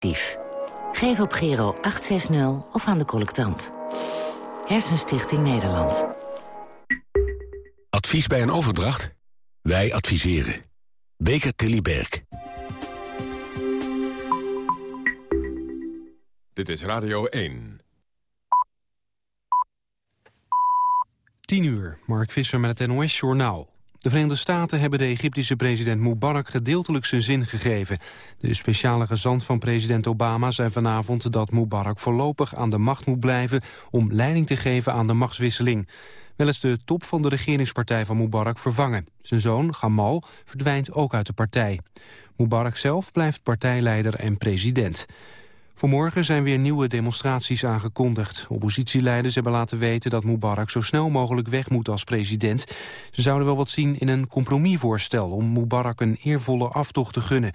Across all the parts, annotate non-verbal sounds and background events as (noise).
Dief. Geef op Gero 860 of aan de collectant. Hersenstichting Nederland. Advies bij een overdracht? Wij adviseren. Beker Tilly Berg. Dit is Radio 1. 10 uur, Mark Visser met het NOS-journaal. De Verenigde Staten hebben de Egyptische president Mubarak gedeeltelijk zijn zin gegeven. De speciale gezant van president Obama zei vanavond dat Mubarak voorlopig aan de macht moet blijven om leiding te geven aan de machtswisseling. Wel is de top van de regeringspartij van Mubarak vervangen. Zijn zoon, Gamal, verdwijnt ook uit de partij. Mubarak zelf blijft partijleider en president. Vanmorgen zijn weer nieuwe demonstraties aangekondigd. Oppositieleiders hebben laten weten dat Mubarak zo snel mogelijk weg moet als president. Ze zouden wel wat zien in een compromisvoorstel om Mubarak een eervolle aftocht te gunnen.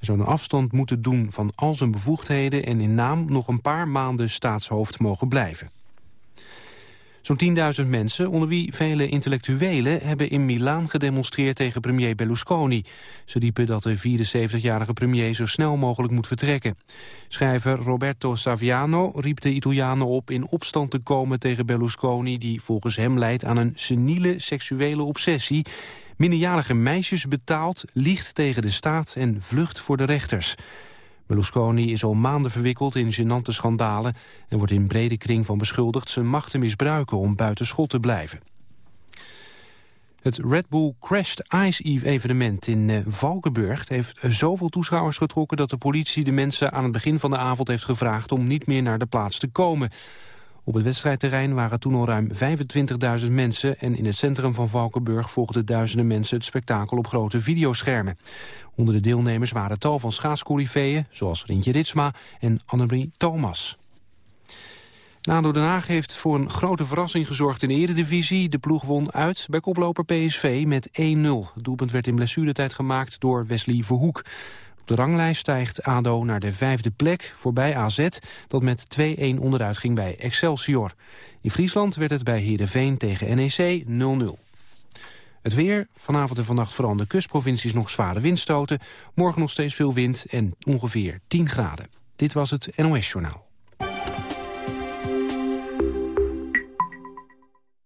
Een afstand moeten doen van al zijn bevoegdheden en in naam nog een paar maanden staatshoofd mogen blijven. Zo'n 10.000 mensen, onder wie vele intellectuelen... hebben in Milaan gedemonstreerd tegen premier Berlusconi. Ze riepen dat de 74-jarige premier zo snel mogelijk moet vertrekken. Schrijver Roberto Saviano riep de Italianen op in opstand te komen tegen Berlusconi... die volgens hem leidt aan een seniele seksuele obsessie... minderjarige meisjes betaalt, liegt tegen de staat en vlucht voor de rechters. Berlusconi is al maanden verwikkeld in gênante schandalen... en wordt in brede kring van beschuldigd zijn macht te misbruiken om buiten schot te blijven. Het Red Bull Crashed Ice Eve evenement in uh, Valkenburg heeft zoveel toeschouwers getrokken dat de politie de mensen aan het begin van de avond heeft gevraagd om niet meer naar de plaats te komen. Op het wedstrijdterrein waren toen al ruim 25.000 mensen... en in het centrum van Valkenburg volgden duizenden mensen... het spektakel op grote videoschermen. Onder de deelnemers waren tal van schaatscorifeeën... zoals Rintje Ritsma en Annemarie Thomas. NADO Den Haag heeft voor een grote verrassing gezorgd in de eredivisie. De ploeg won uit bij koploper PSV met 1-0. Het doelpunt werd in blessuretijd gemaakt door Wesley Verhoek. De ranglijst stijgt ADO naar de vijfde plek, voorbij AZ... dat met 2-1 onderuit ging bij Excelsior. In Friesland werd het bij Heerenveen tegen NEC 0-0. Het weer, vanavond en vannacht vooral in de kustprovincies nog zware windstoten. Morgen nog steeds veel wind en ongeveer 10 graden. Dit was het NOS Journaal.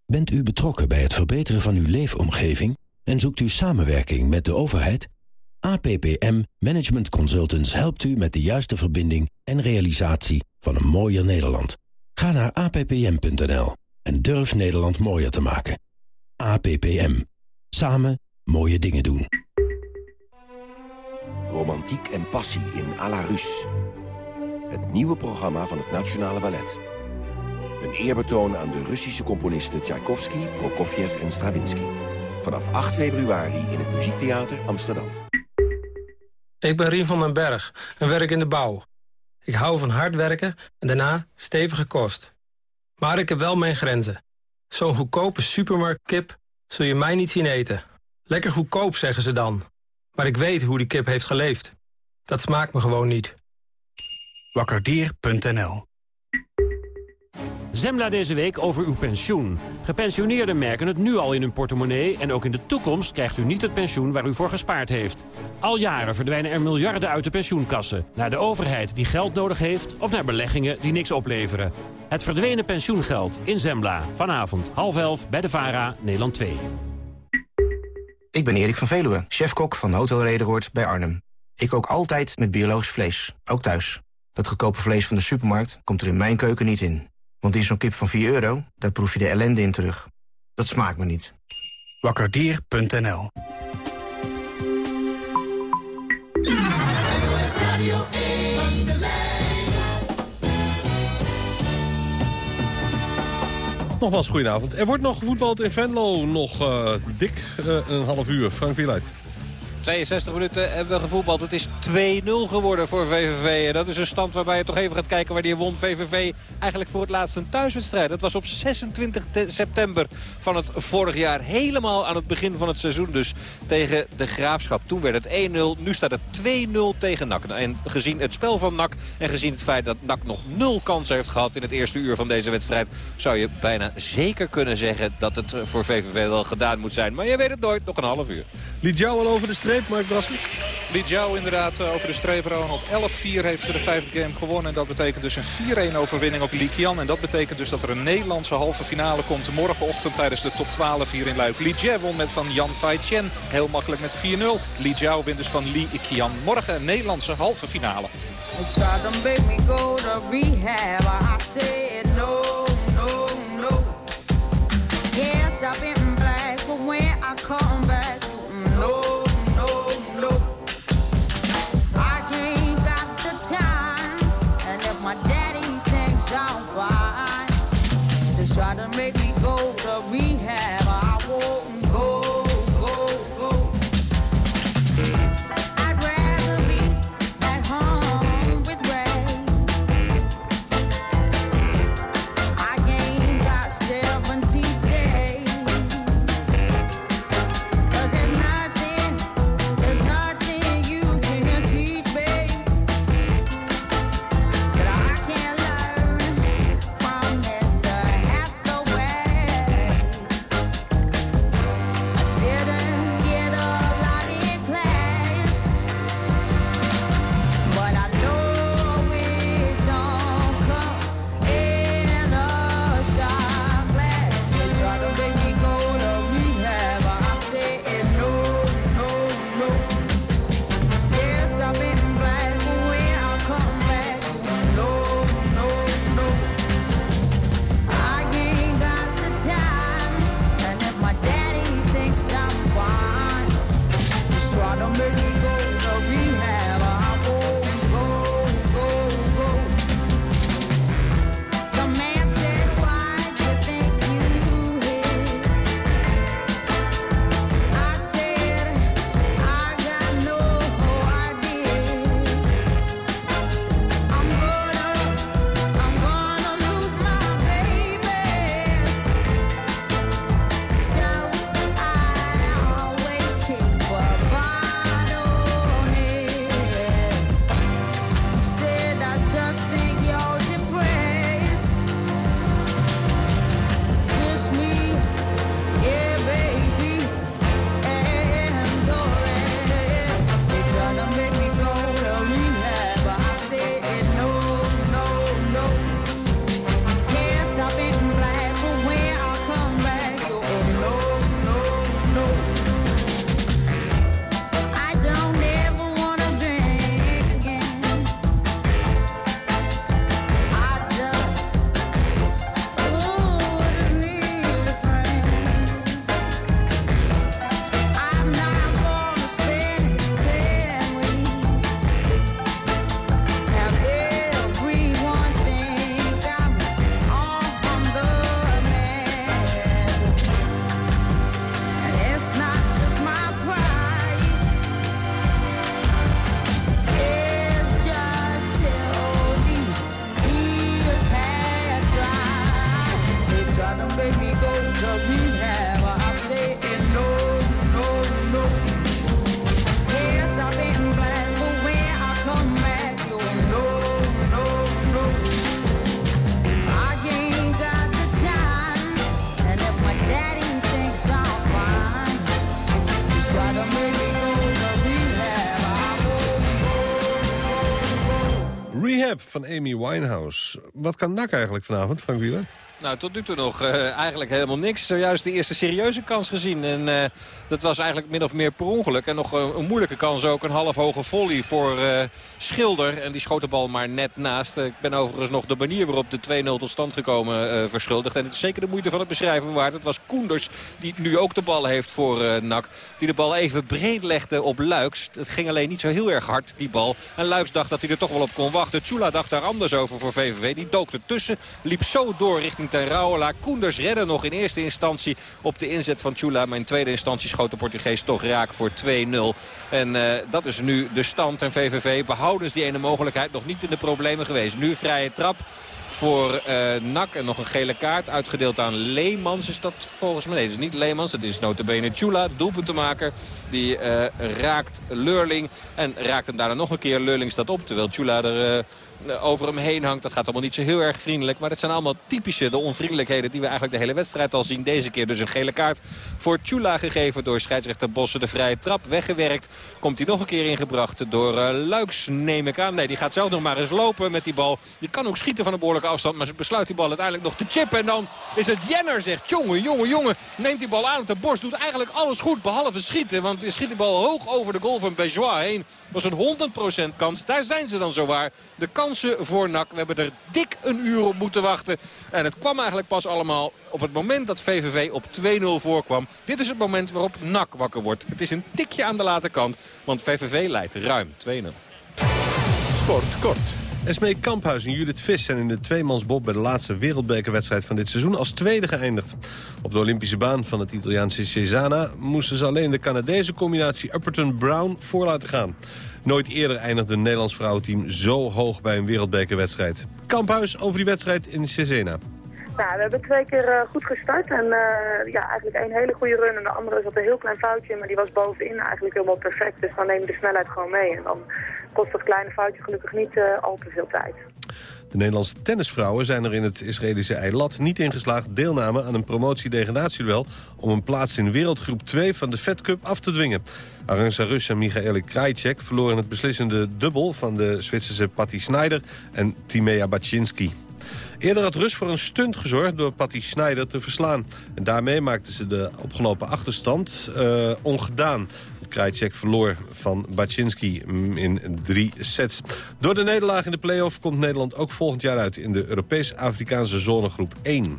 Bent u betrokken bij het verbeteren van uw leefomgeving... en zoekt u samenwerking met de overheid... APPM Management Consultants helpt u met de juiste verbinding en realisatie van een mooier Nederland. Ga naar appm.nl en durf Nederland mooier te maken. APPM. Samen mooie dingen doen. Romantiek en passie in à la Russe. Het nieuwe programma van het Nationale Ballet. Een eerbetoon aan de Russische componisten Tchaikovsky, Prokofjev en Stravinsky. Vanaf 8 februari in het Muziektheater Amsterdam. Ik ben Rien van den Berg en werk in de bouw. Ik hou van hard werken en daarna stevige kost. Maar ik heb wel mijn grenzen. Zo'n goedkope supermarktkip zul je mij niet zien eten. Lekker goedkoop, zeggen ze dan. Maar ik weet hoe die kip heeft geleefd. Dat smaakt me gewoon niet. Wakkerdier.nl Zemla deze week over uw pensioen. Gepensioneerden merken het nu al in hun portemonnee... en ook in de toekomst krijgt u niet het pensioen waar u voor gespaard heeft. Al jaren verdwijnen er miljarden uit de pensioenkassen... naar de overheid die geld nodig heeft... of naar beleggingen die niks opleveren. Het verdwenen pensioengeld in Zembla. Vanavond half elf bij de VARA, Nederland 2. Ik ben Erik van Veluwe, chefkok van Hotel Rederoord bij Arnhem. Ik kook altijd met biologisch vlees, ook thuis. Dat goedkope vlees van de supermarkt komt er in mijn keuken niet in. Want in zo'n kip van 4 euro, daar proef je de ellende in terug. Dat smaakt me niet. Wakkerdier.nl Nogmaals, goedenavond. Er wordt nog gevoetbald in Venlo. Nog uh, dik uh, een half uur. Frank Wieluid. 62 minuten hebben we gevoetbald. Het is 2-0 geworden voor VVV. En dat is een stand waarbij je toch even gaat kijken waar die won. VVV eigenlijk voor het laatst een thuiswedstrijd. Dat was op 26 september van het vorig jaar. Helemaal aan het begin van het seizoen dus tegen de Graafschap. Toen werd het 1-0. Nu staat het 2-0 tegen NAC. En gezien het spel van NAC en gezien het feit dat NAC nog nul kansen heeft gehad in het eerste uur van deze wedstrijd... zou je bijna zeker kunnen zeggen dat het voor VVV wel gedaan moet zijn. Maar je weet het nooit. Nog een half uur. Liet jou al over de streep streep, Mark Brasser? Li Jiao inderdaad over de streep, Ronald. 11-4 heeft ze de vijfde game gewonnen. En dat betekent dus een 4-1 overwinning op Li Qian. En dat betekent dus dat er een Nederlandse halve finale komt morgenochtend tijdens de top 12 hier in Luik. Li Jie won met van Yan Fai Chen. Heel makkelijk met 4-0. Li Jiao wint dus van Li Qian. Morgen een Nederlandse halve finale. Yes, I've been black, but when I come back, no, no, I'm fine, just try to make me go to rehab. Winehouse. Wat kan NAC eigenlijk vanavond, Frank Wieler? Nou, tot nu toe nog uh, eigenlijk helemaal niks. Zojuist de eerste serieuze kans gezien. En uh, dat was eigenlijk min of meer per ongeluk. En nog een, moeilijke kans ook. Een half hoge volley voor uh, Schilder. En die schoot de bal maar net naast. Ik ben overigens nog de manier waarop de 2-0 tot stand gekomen verschuldigd. En het is zeker de moeite van het beschrijven waard. Het was Koenders die nu ook de bal heeft voor NAC. Die de bal even breed legde op Luiks. Het ging alleen niet zo heel erg hard, die bal. En Luiks dacht dat hij er toch wel op kon wachten. Chula dacht daar anders over voor VVV. Die dook ertussen. Liep zo door richting ten Rauwela. Koenders redden nog in eerste instantie op de inzet van Chula. Maar in tweede instantie schoot de Portugees toch raak voor 2-0. En uh, dat is nu de stand. En VVV behoudens die ene mogelijkheid nog niet in de problemen geweest. Nu vrije trap voor uh, NAC. En nog een gele kaart uitgedeeld aan Leemans. Is dat volgens mij? Nee, dat is niet Leemans. Het is notabene Chula, doelpuntenmaker. Die uh, raakt Leurling. En raakt hem daarna nog een keer. Leurling staat op. Terwijl Chula er eh, over hem heen hangt. Dat gaat allemaal niet zo heel erg vriendelijk. Maar dat zijn allemaal typische, de onvriendelijkheden die we eigenlijk de hele wedstrijd al zien. Deze keer dus een gele kaart voor Chula gegeven door scheidsrechter Bossen. De vrije trap weggewerkt. Komt hij nog een keer ingebracht door uh, Luiks, neem ik aan. Nee, die gaat zelf nog maar eens lopen met die bal. Die kan ook schieten van een behoorlijke afstand. Maar ze besluit die bal uiteindelijk nog te chippen. En dan is het Jenner, zegt. Jongen, jongen, jongen. Neemt die bal aan. De borst doet eigenlijk alles goed behalve schieten. Want schiet die bal hoog over de goal van Bejois heen. Dat was een 100% kans. Daar zijn ze dan zowaar. De voor. We hebben er dik een uur op moeten wachten. En het kwam eigenlijk pas allemaal op het moment dat VVV op 2-0 voorkwam. Dit is het moment waarop NAC wakker wordt. Het is een tikje aan de late kant. Want VVV leidt ruim 2-0. Sport kort. Esmee Kamphuis en Judith Vis zijn in de tweemansbob... bij de laatste wereldbekerwedstrijd van dit seizoen als tweede geëindigd. Op de Olympische baan van het Italiaanse Cesana... moesten ze alleen de Canadese combinatie Upperton-Brown voor laten gaan. Nooit eerder eindigde een Nederlands vrouwenteam zo hoog bij een wereldbekerwedstrijd. Kamphuis over die wedstrijd in Cesena. Nou, we hebben twee keer uh, goed gestart en uh, ja, eigenlijk één hele goede run en de andere zat een heel klein foutje, maar die was bovenin eigenlijk helemaal perfect. Dus dan neem je de snelheid gewoon mee en dan kost dat kleine foutje gelukkig niet uh, al te veel tijd. De Nederlandse tennisvrouwen zijn er in het Israëlische Eilat niet in geslaagd deelname aan een promotie-degradatieduel om een plaats in wereldgroep 2 van de Fed Cup af te dwingen. Arantxa Rus en Michaele Krajicek verloren het beslissende dubbel van de Zwitserse Patti Snyder en Timea Baczynski. Eerder had Rus voor een stunt gezorgd door Patty Snyder te verslaan. En daarmee maakten ze de opgelopen achterstand uh, ongedaan. Krajcek verloor van Baczynski in drie sets. Door de nederlaag in de play-off komt Nederland ook volgend jaar uit... in de Europees-Afrikaanse zonegroep 1.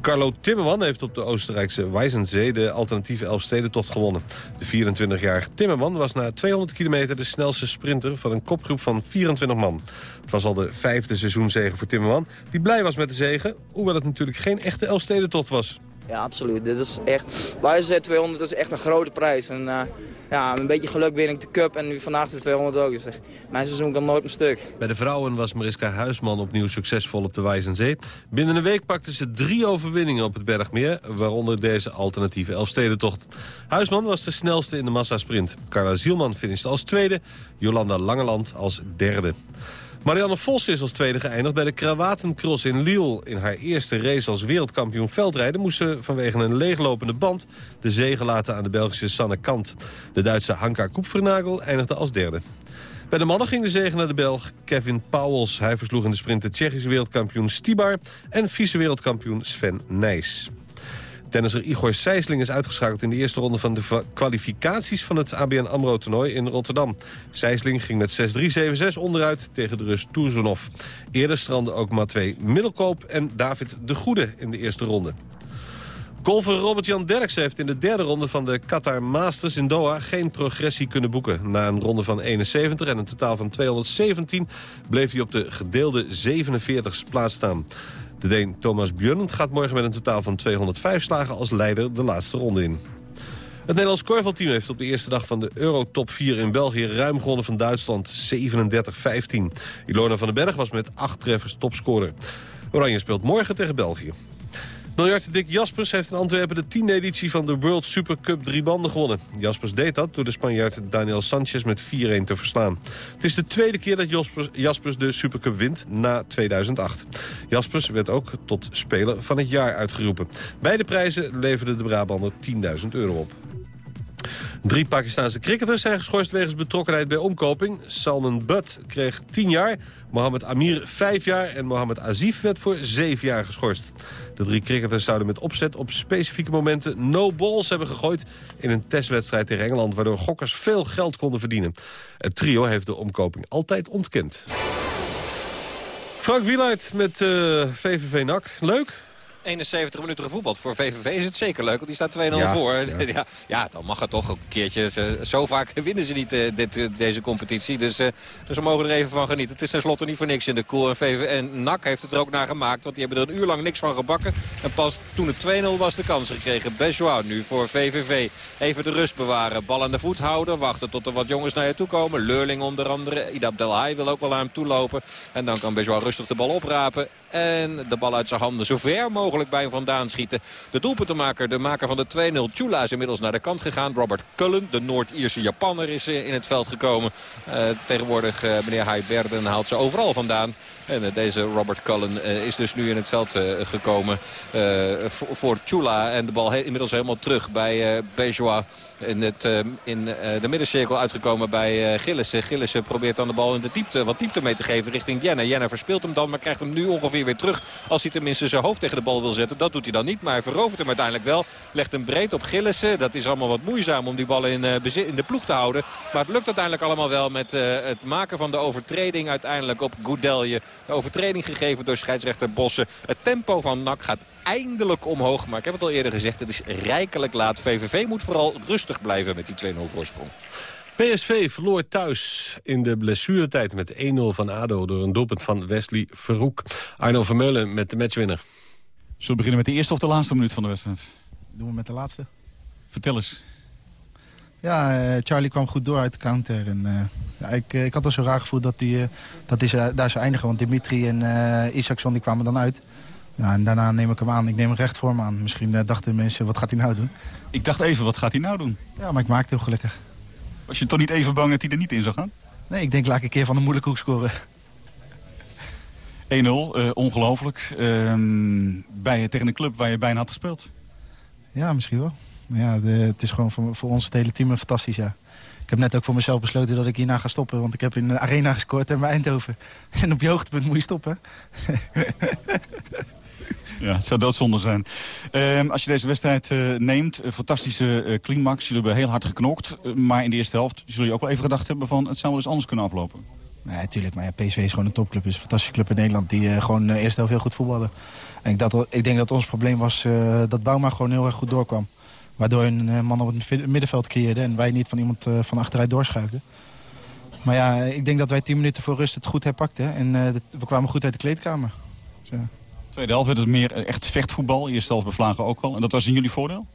Carlo Timmerman heeft op de Oostenrijkse Weizenzee de alternatieve Elfstedentocht gewonnen. De 24-jarige Timmerman was na 200 kilometer de snelste sprinter van een kopgroep van 24 man. Het was al de vijfde seizoenzege voor Timmerman, die blij was met de zegen, hoewel het natuurlijk geen echte Elfstedentocht was. Ja, absoluut. Dit is echt, Weizenzee 200 is echt een grote prijs. En, uh, ja, een beetje geluk win ik de cup en nu vandaag de 200 ook. Dus mijn seizoen kan nooit een stuk. Bij de vrouwen was Mariska Huisman opnieuw succesvol op de Wijzenzee. Binnen een week pakte ze drie overwinningen op het Bergmeer... waaronder deze alternatieve Elfstedentocht. Huisman was de snelste in de massasprint. Carla Zielman finishte als tweede, Jolanda Langeland als derde. Marianne Vos is als tweede geëindigd bij de Krawatencross in Lille. In haar eerste race als wereldkampioen veldrijden... moest ze vanwege een leeglopende band de zege laten aan de Belgische Sanne Kant. De Duitse Hanka Koepvernagel eindigde als derde. Bij de mannen ging de zege naar de Belg Kevin Pauwels. Hij versloeg in de sprint de Tsjechische wereldkampioen Stibar... en vice-wereldkampioen Sven Nijs. Tennisser Igor Sijsling is uitgeschakeld in de eerste ronde van de kwalificaties van het ABN AMRO-toernooi in Rotterdam. Sijsling ging met 6-3-7-6 onderuit tegen de Rus Turzonov. Eerder stranden ook Matwee Middelkoop en David de Goede in de eerste ronde. Golfer Robert-Jan Derks heeft in de derde ronde van de Qatar Masters in Doha geen progressie kunnen boeken. Na een ronde van 71 en een totaal van 217 bleef hij op de gedeelde 47 plaats staan. De Deen Thomas Björn gaat morgen met een totaal van 205 slagen als leider de laatste ronde in. Het Nederlands korfbalteam heeft op de eerste dag van de Euro-top 4 in België ruim gewonnen van Duitsland 37-15. Ilona van den Berg was met acht treffers topscorer. Oranje speelt morgen tegen België. Biljart Dick Jaspers heeft in Antwerpen de tiende editie van de World Super Cup drie banden gewonnen. Jaspers deed dat door de Spanjaard Daniel Sanchez met 4-1 te verslaan. Het is de tweede keer dat Jaspers, Jaspers de Supercup wint na 2008. Jaspers werd ook tot speler van het jaar uitgeroepen. Beide prijzen leverden de Brabander 10.000 euro op. Drie Pakistanse cricketers zijn geschorst wegens betrokkenheid bij omkoping. Salman Butt kreeg 10 jaar, Mohammed Amir 5 jaar en Mohammed Azif werd voor 7 jaar geschorst. De drie cricketers zouden met opzet op specifieke momenten no balls hebben gegooid in een testwedstrijd tegen Engeland, waardoor gokkers veel geld konden verdienen. Het trio heeft de omkoping altijd ontkend. Frank Wieluid met uh, VVV NAC. Leuk? 71 minuten gevoetbald. Voor VVV is het zeker leuk, want die staat 2-0 voor. (laughs) Ja. ja. dan mag het toch een keertje. Zo vaak (laughs) winnen ze niet uh, dit, uh, deze competitie. Dus, uh, dus we mogen er even van genieten. Het is tenslotte niet voor niks in de koel. En, VV en NAC heeft het er ook naar gemaakt, want die hebben er een uur lang niks van gebakken. En pas toen het 2-0 was de kans gekregen. Bejois nu voor VVV. Even de rust bewaren. Bal aan de voet houden. Wachten tot er wat jongens naar je toe komen. Leurling onder andere. Ida Abdelhai wil ook wel aan hem toe lopen. En dan kan Bejois rustig de bal oprapen. En de bal uit zijn handen zo ver mogelijk bij hem vandaan schieten. De doelpuntenmaker, de maker van de 2-0, Chula is inmiddels naar de kant gegaan. Robert Cullen, de Noord-Ierse Japanner, is in het veld gekomen. tegenwoordig meneer Heiberden haalt ze overal vandaan. En deze Robert Cullen is dus nu in het veld gekomen voor Chula. En de bal inmiddels helemaal terug bij Bejois in, het, uh, in uh, de middencirkel uitgekomen bij uh, Gillissen. Gillissen probeert dan de bal in de diepte, wat diepte mee te geven richting Jenner. Jenner verspeelt hem dan, maar krijgt hem nu ongeveer weer terug. Als hij tenminste zijn hoofd tegen de bal wil zetten. Dat doet hij dan niet, maar hij verovert hem uiteindelijk wel. Legt hem breed op Gillissen. Dat is allemaal wat moeizaam om die bal in, in de ploeg te houden. Maar het lukt uiteindelijk allemaal wel met het maken van de overtreding uiteindelijk op Goudelje. De overtreding gegeven door scheidsrechter Bossen. Het tempo van NAC gaat eindelijk omhoog. Maar ik heb het al eerder gezegd, het is rijkelijk laat. VVV moet vooral rustig blijven met die 2-0 voorsprong. PSV verloor thuis in de blessuretijd met 1-0 van ADO... door een doelpunt van Wesley Verhoek. Arno Vermeulen met de matchwinner. Zullen we beginnen met de eerste of de laatste minuut van de wedstrijd? Doen we met de laatste. Vertel eens. Ja, uh, Charlie kwam goed door uit de counter. En, uh, ja, ik, ik had al zo raar gevoeld dat, die, uh, dat is, daar zou eindigen. Want Dimitri en Isaacson die kwamen dan uit. Ja, en daarna neem ik hem aan. Ik neem hem recht voor me aan. Misschien uh, dachten mensen, wat gaat hij nou doen? Ik dacht even, wat gaat hij nou doen? Ja, maar ik maakte hem gelukkig. Was je toch niet even bang dat hij er niet in zou gaan? Nee, ik denk laat ik een keer van de moeilijke hoek scoren. (laughs) 1-0, uh, ongelooflijk. Uh, bij, tegen een club waar je bijna had gespeeld. Ja, misschien wel. Ja, de, het is gewoon voor, voor ons het hele team fantastisch, ja. Ik heb net ook voor mezelf besloten dat ik hierna ga stoppen. Want ik heb in de arena gescoord en bij Eindhoven. (laughs) En op je hoogtepunt moet je stoppen. (laughs) Ja, het zou doodzonde zijn. Uh, als je deze wedstrijd uh, neemt, fantastische uh, climax. Jullie hebben heel hard geknokt. Uh, maar in de eerste helft zullen je ook wel even gedacht hebben van... het zou wel eens anders kunnen aflopen. Nee, natuurlijk. Maar ja, PSV is gewoon een topclub. Is een fantastische club in Nederland die gewoon de eerste helft heel goed voetbalde. En ik, dat, ik denk dat ons probleem was dat Bouma gewoon heel erg goed doorkwam. Waardoor een man op het middenveld creëerde en wij niet van iemand van achteruit doorschuifden. Maar ja, ik denk dat wij tien minuten voor rust het goed herpakten. En we kwamen goed uit de kleedkamer. Dus, Tweede helft werd het meer echt vechtvoetbal. Eerste helft bevlagen ook al. En dat was in jullie voordeel?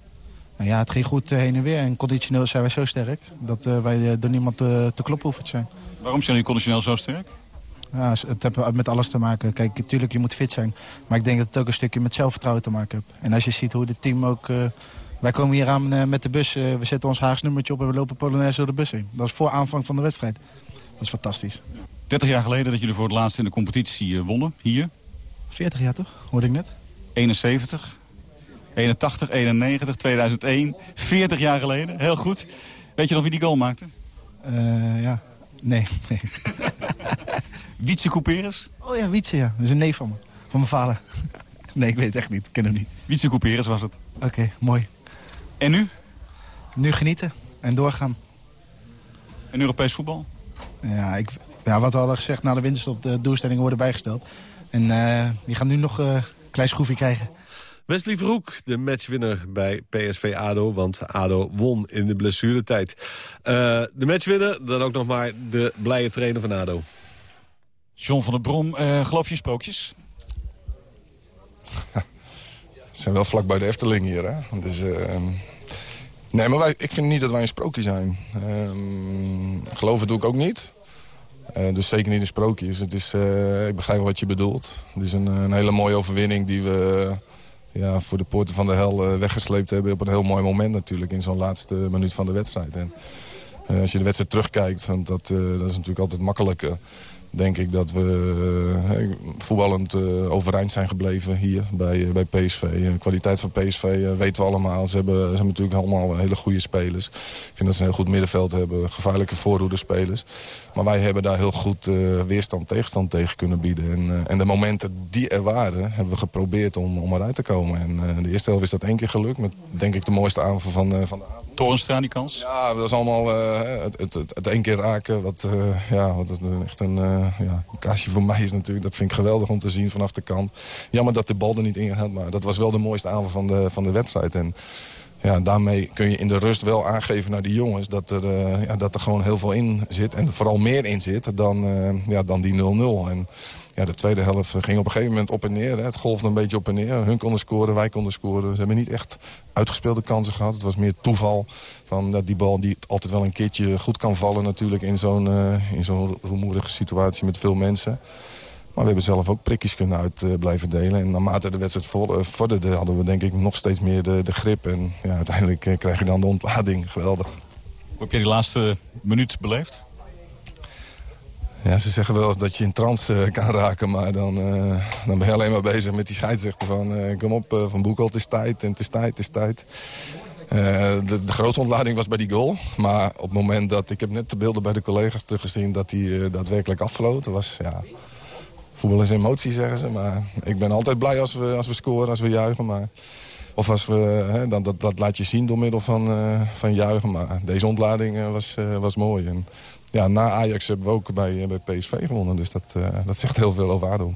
Nou ja, het ging goed eh, heen en weer. En conditioneel zijn wij zo sterk dat uh, wij uh, door niemand te kloppen hoeven te zijn. Waarom zijn jullie conditioneel zo sterk? Ja, het heeft met alles te maken. Kijk, natuurlijk, je moet fit zijn. Maar ik denk dat het ook een stukje met zelfvertrouwen te maken heeft. En als je ziet hoe het team ook... wij komen hier aan met de bus. we zetten ons Haags nummertje op en we lopen Polonaise door de bus heen. Dat is voor aanvang van de wedstrijd. Dat is fantastisch. 30 jaar geleden dat jullie voor het laatst in de competitie wonnen, hier. 40 jaar toch, hoorde ik net? 71, 81, 91, 2001. 40 jaar geleden, heel goed. Weet je nog wie die goal maakte? Uh, ja, nee. nee. (laughs) Wietse Couperus? Oh ja, Wietse, ja. Dat is een neef van me. Van mijn vader. (laughs) nee, ik weet het echt niet. Ik ken hem niet. Wietse Couperus was het. Oké, okay, mooi. En nu? Nu genieten en doorgaan. En Europees voetbal? Ja, ik, ja, wat we hadden gezegd na de winterstop, de doelstellingen worden bijgesteld. En uh, die gaan nu nog uh, een klein schroefje krijgen. Wesley Verhoek, de matchwinner bij PSV ADO. Want ADO won in de blessuretijd. Uh, de matchwinner, dan ook nog maar de blije trainer van ADO. John van der Brom, geloof je in sprookjes? (laughs) We zijn wel vlak bij de Efteling hier, hè? Dus, nee, maar wij, ik vind niet dat wij een sprookje zijn. Ehm, geloven doe ik ook niet. Uh, dus zeker niet een sprookjes. Het is, uh, ik begrijp wat je bedoelt. Het is een, een, hele mooie overwinning die we uh, ja, voor de poorten van de hel weggesleept hebben. Op een heel mooi moment natuurlijk in zo'n laatste minuut van de wedstrijd. En, als je de wedstrijd terugkijkt, want dat, dat is natuurlijk altijd makkelijker denk ik dat we voetballend overeind zijn gebleven hier bij, bij PSV. De kwaliteit van PSV weten we allemaal. Ze hebben, natuurlijk allemaal hele goede spelers. Ik vind dat ze een heel goed middenveld hebben. Gevaarlijke voorhoederspelers. Maar wij hebben daar heel goed weerstand, tegenstand tegen kunnen bieden. En, en de momenten die er waren, hebben we geprobeerd om, om eruit te komen. En de eerste helft is dat één keer gelukt. Met denk ik de mooiste aanval van, van de avond. Toornstra die kans? Ja, dat is allemaal uh, het, het, het, het één keer raken. Wat, uh, ja, wat echt een, uh, ja, een kaasje voor mij is natuurlijk. Dat vind ik geweldig om te zien vanaf de kant. Jammer dat de bal er niet in gaat, maar dat was wel de mooiste aanval van de, van de wedstrijd. En ja, daarmee kun je in de rust wel aangeven naar die jongens... dat er, ja, dat er gewoon heel veel in zit. En vooral meer in zit dan, ja, dan die 0-0. En ja, de tweede helft ging op een gegeven moment op en neer. Hè. Het golfde een beetje op en neer. Hun konden scoren, wij konden scoren. Ze hebben niet echt uitgespeelde kansen gehad. Het was meer toeval van dat die bal die altijd wel een keertje goed kan vallen natuurlijk... in zo'n uh, in zo'n rumoerige situatie met veel mensen. Maar we hebben zelf ook prikjes kunnen uit uh, blijven delen. En naarmate de wedstrijd vorderde hadden we denk ik nog steeds meer de, de grip. En ja, uiteindelijk uh, krijg je dan de ontlading. Geweldig. Hoe heb jij die laatste minuut beleefd? Ja, ze zeggen wel eens dat je in trance kan raken, maar dan, uh, dan ben je alleen maar bezig met die scheidsrechter van... Uh, kom op, Van Boekel, het is tijd en het is tijd, het is tijd. De, de, grootste ontlading was bij die goal. Maar op het moment dat... Ik heb net de beelden bij de collega's teruggezien dat hij daadwerkelijk afvloot. was, ja... Voetbal is emotie, zeggen ze. Maar ik ben altijd blij als we, als we scoren, als we juichen. Maar, of als we... Hè, dan, dat, dat laat je zien door middel van, van juichen. Maar deze ontlading was, was mooi. En, ja, na Ajax hebben we ook bij, eh, bij PSV gewonnen. Dus dat, dat zegt heel veel over ADO.